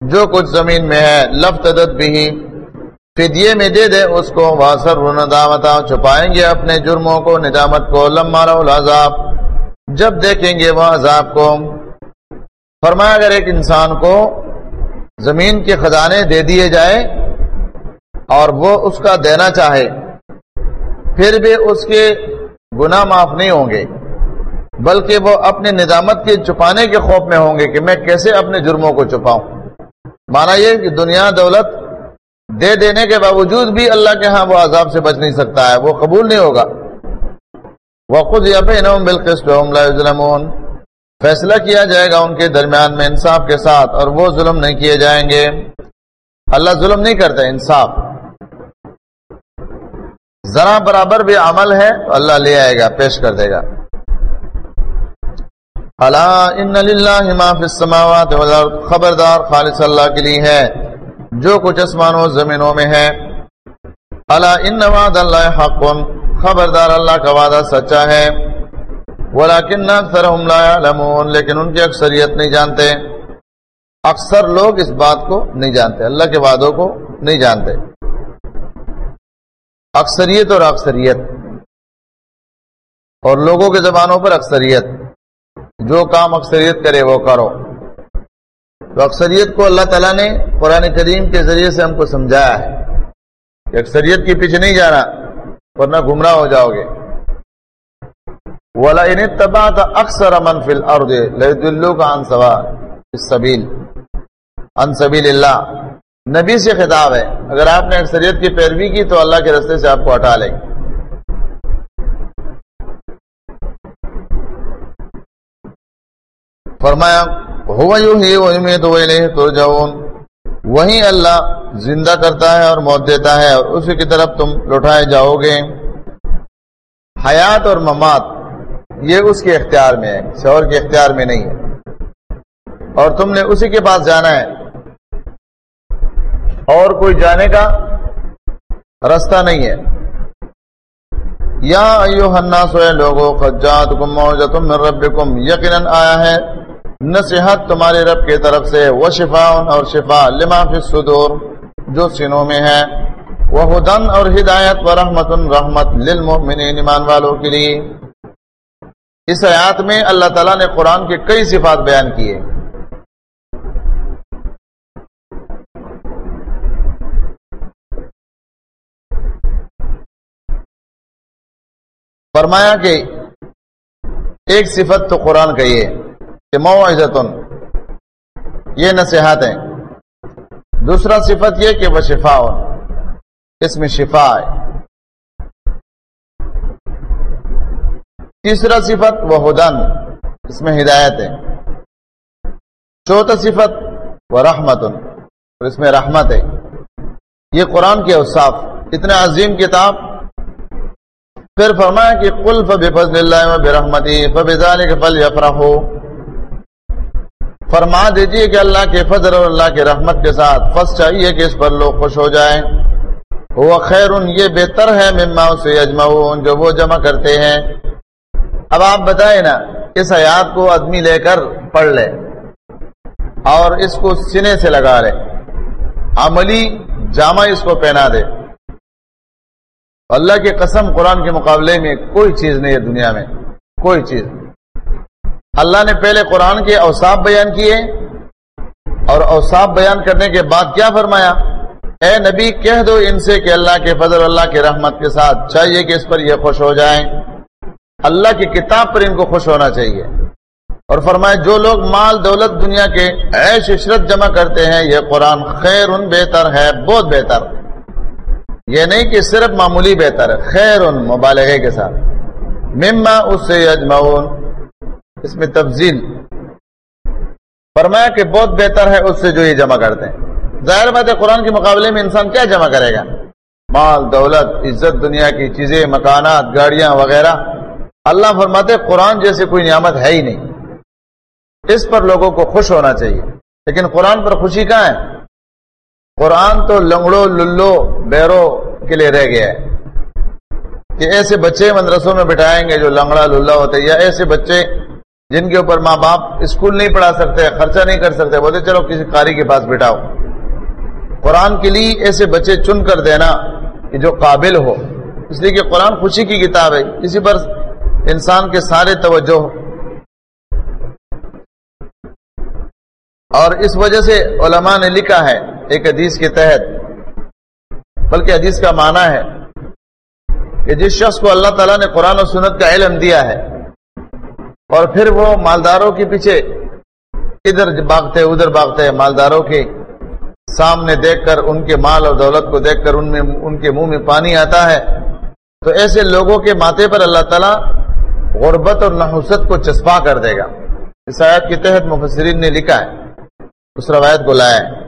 جو کچھ زمین میں ہے، لفت بھی فدیے میں دے دے، اس کو واسر ندامتا چھپائیں گے اپنے جرموں کو، ندامت کو لمبا العذاب۔ جب دیکھیں گے وہ عذاب کو فرمایا اگر ایک انسان کو زمین کے خزانے دے دیے جائے اور وہ اس کا دینا چاہے، پھر بھی اس کے گناہ معاف نہیں ہوں گے۔ بلکہ وہ اپنے ندامت کے چھپانے کے خوف میں ہوں گے کہ میں کیسے اپنے جرموں کو چھپاؤں۔ مانا یہ کہ دنیا دولت دے دینے کے باوجود بھی اللہ کے ہاں وہ عذاب سے بچ نہیں سکتا ہے، وہ قبول نہیں ہوگا۔ وقت یا بالقسط فیصلہ کیا جائے گا ان کے درمیان میں انصاف کے ساتھ اور وہ ظلم نہیں کیے جائیں گے۔ اللہ ظلم نہیں کرتا، انصاف۔ ذرا برابر بھی عمل ہے، اللہ لے آئے گا، پیش کر دے گا۔ اللہ ان السماوات والارض، خبردار خالص اللہ کے لیے ہے، جو کچھ آسمانوں زمینوں میں ہے۔ اللہ ان وعد اللہ حق، خبردار اللہ کا وعدہ سچا ہے۔ ولیکن اکثرهم لا يعلمون لیکن ان کی اکثریت نہیں جانتے۔ اکثر لوگ اس بات کو نہیں جانتے، اللہ کے وعدوں کو نہیں جانتے۔ اکثریت اور اکثریت۔ اور لوگوں کے زبانوں پر اکثریت۔ جو کام اکثریت کرے وہ کرو۔ تو اکثریت کو اللہ تعالیٰ نے قرآن کریم کے ذریعے سے ہم کو سمجھایا ہے کہ اکثریت کے پیچھے نہیں جانا، ورنہ گمراہ ہو جاؤ گے۔ ولا ان تبا اکثر امن فل اور دلو کا انصوا سبیل اللہ نبی سے خطاب ہے۔ اگر آپ نے اکثریت کی پیروی کی تو اللہ کے رستے سے آپ کو ہٹا لیں۔ گے فرمایا، ہوا یوں ہی وہی میں تو وہی نہیں تو وہی اللہ زندہ کرتا ہے اور موت دیتا ہے اور اسی کی طرف تم لوٹائے جاؤ گے۔ حیات اور ممات، یہ اس کے اختیار میں ہے شور کے اختیار میں نہیں ہے۔ اور تم نے اسی کے پاس جانا ہے۔ اور کوئی جانے کا رستہ نہیں ہے۔ یا ایو ہننا سوئے لوگو خجات کم موجتم من ربکم، یقیناً آیا ہے۔ نصیحت تمہارے رب کی طرف سے، وہ شفا اور شفا لما فی الصدور، جو سنوں میں ہے۔ وہ ہدن اور ہدایت و رحمت رحمت للمؤمنین ایمان والوں کے لیے۔ اس آیات میں اللہ تعالیٰ نے قرآن کے کئی صفات بیان کیے۔ فرمایا کہ ایک صفت تو قرآن کا یہ کہ معزتن یہ نصیحت ہیں دوسرا صفت یہ کہ وہ شفا اس میں شفا ہے۔ تیسرا صفت وہ ہدن، اس میں ہدایت ہے۔ چوتھا صفت وہ رحمت اور اس میں رحمت ہے۔ یہ قرآن کے اوصاف، اتنے عظیم کتاب۔ پھر فرمایا کہ قل فضل اللہ و برحمتی فبال کے فل یفرح فرما دیجیے کہ اللہ کے فضل اور اللہ کے رحمت کے ساتھ فس چاہیے کہ اس پر لوگ خوش ہو جائیں۔ وہ خیر ان یہ بہتر ہے مما سے اجمعون جو وہ جمع کرتے ہیں۔ اب آپ بتائیں نا، اس حیات کو آدمی لے کر پڑھ لے اور اس کو سنے سے لگا لے۔ عملی جامع اس کو پہنا دے۔ اللہ کے قسم قرآن کے مقابلے میں کوئی چیز نہیں ہے دنیا میں، کوئی چیز۔ نہیں اللہ نے پہلے قرآن کے اوساف بیان کیے اور اوساف بیان کرنے کے بعد کیا فرمایا؟ اے نبی، کہہ دو ان سے کہ اللہ کے فضل، اللہ کے رحمت کے ساتھ چاہیے کہ اس پر یہ خوش ہو جائیں۔ اللہ کی کتاب پر ان کو خوش ہونا چاہیے۔ اور فرمائے جو لوگ مال، دولت، دنیا کے عیش، عشرت جمع کرتے ہیں، یہ قرآن خیر ان بہتر ہے، بہت بہتر۔ یہ نہیں کہ صرف معمولی بہتر ہے خیر ان مبالغے کے ساتھ۔ مما اس سے یجمعون اس میں تفضیل۔ فرمایا کہ بہت بہتر ہے اس سے جو یہ جمع کرتے ہیں۔ ظاہر بات ہے قرآن کے مقابلے میں انسان کیا جمع کرے گا؟ مال، دولت، عزت، دنیا کی چیزیں، مکانات، گاڑیاں وغیرہ۔ اللہ فرماتے قرآن جیسے کوئی نعمت ہے ہی نہیں۔ اس پر لوگوں کو خوش ہونا چاہیے۔ لیکن قرآن پر خوشی کہاں ہے؟ قرآن تو لنگڑو للو بیرو کے لیے رہ گیا ہے۔ کہ ایسے بچے مدرسوں میں بٹھائیں گے جو لنگڑا، للہ ہوتے یا ایسے بچے جن کے اوپر ماں باپ اسکول نہیں پڑھا سکتے، خرچہ نہیں کر سکتے، بولتے چلو کسی قاری کے پاس بٹھاؤ۔ قرآن کے لیے ایسے بچے چن کر دینا کہ جو قابل ہو۔ اس لیے کہ قرآن خوشی کی کتاب ہے۔ کسی پر انسان کے سارے توجہ۔ اور اس وجہ سے علماء نے لکھا ہے ایک حدیث کے تحت، بلکہ حدیث کا معنی ہے کہ جس شخص کو اللہ تعالیٰ نے قرآن و سنت کا علم دیا ہے اور پھر وہ مالداروں کے پیچھے ادھر باغتے ادھر باغتے مالداروں کے سامنے دیکھ کر ان کے مال اور دولت کو دیکھ کر ان میں، ان کے منہ میں پانی آتا ہے۔ تو ایسے لوگوں کے ماتھے پر اللہ تعالیٰ غربت اور نحوست کو چسپا کر دے گا۔ اس آیت کے تحت مفسرین نے لکھا ہے، اس روایت کو لایا ہے۔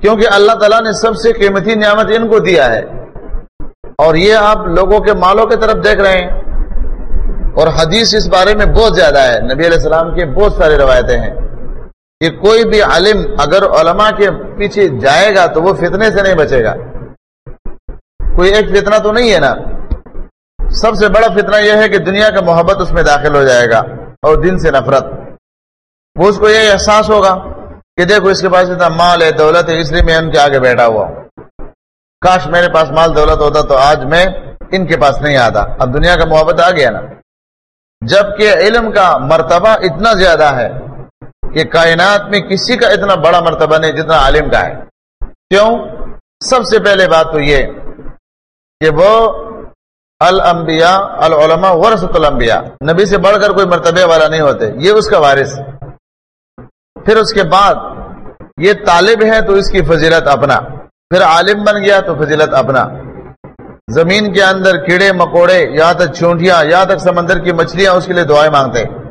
کیونکہ اللہ تعالیٰ نے سب سے قیمتی نعمت ان کو دیا ہے۔ اور یہ آپ لوگوں کے مالوں کی طرف دیکھ رہے ہیں۔ اور حدیث اس بارے میں بہت زیادہ ہے۔ نبی علیہ السلام کے بہت سارے روایتیں ہیں۔ کہ کوئی بھی عالم اگر علماء کے پیچھے جائے گا تو وہ فتنے سے نہیں بچے گا۔ کوئی ایک فتنہ تو نہیں ہے نا۔ سب سے بڑا فتنہ یہ ہے کہ دنیا کا محبت اس میں داخل ہو جائے گا اور دن سے نفرت۔ وہ اس کو یہ احساس ہوگا کہ دیکھو اس کے پاس اتنا مال ہے، دولت ہے، اس لیے میں ان کے آگے بیٹھا ہوا ہوں۔ کاش میرے پاس مال، دولت ہوتا تو آج میں ان کے پاس نہیں آتا۔ اب دنیا کا محبت آ گیا نا۔ جبکہ علم کا مرتبہ اتنا زیادہ ہے کہ کائنات میں کسی کا اتنا بڑا مرتبہ نہیں جتنا عالم کا ہے۔ کیوں؟ سب سے پہلے بات تو یہ کہ وہ الانبیاء، العلماء ورثت الانبیاء، نبی سے بڑھ کر کوئی مرتبے والا نہیں ہوتے، یہ اس کا وارث۔ پھر اس کے بعد یہ طالب ہے تو اس کی فضیلت اپنا۔ پھر عالم بن گیا تو فضیلت اپنا۔ زمین کے اندر کیڑے، مکوڑے، یا تک چونٹیاں یا تک سمندر کی مچھلیاں، اس کے لیے دعائیں مانگتے ہیں۔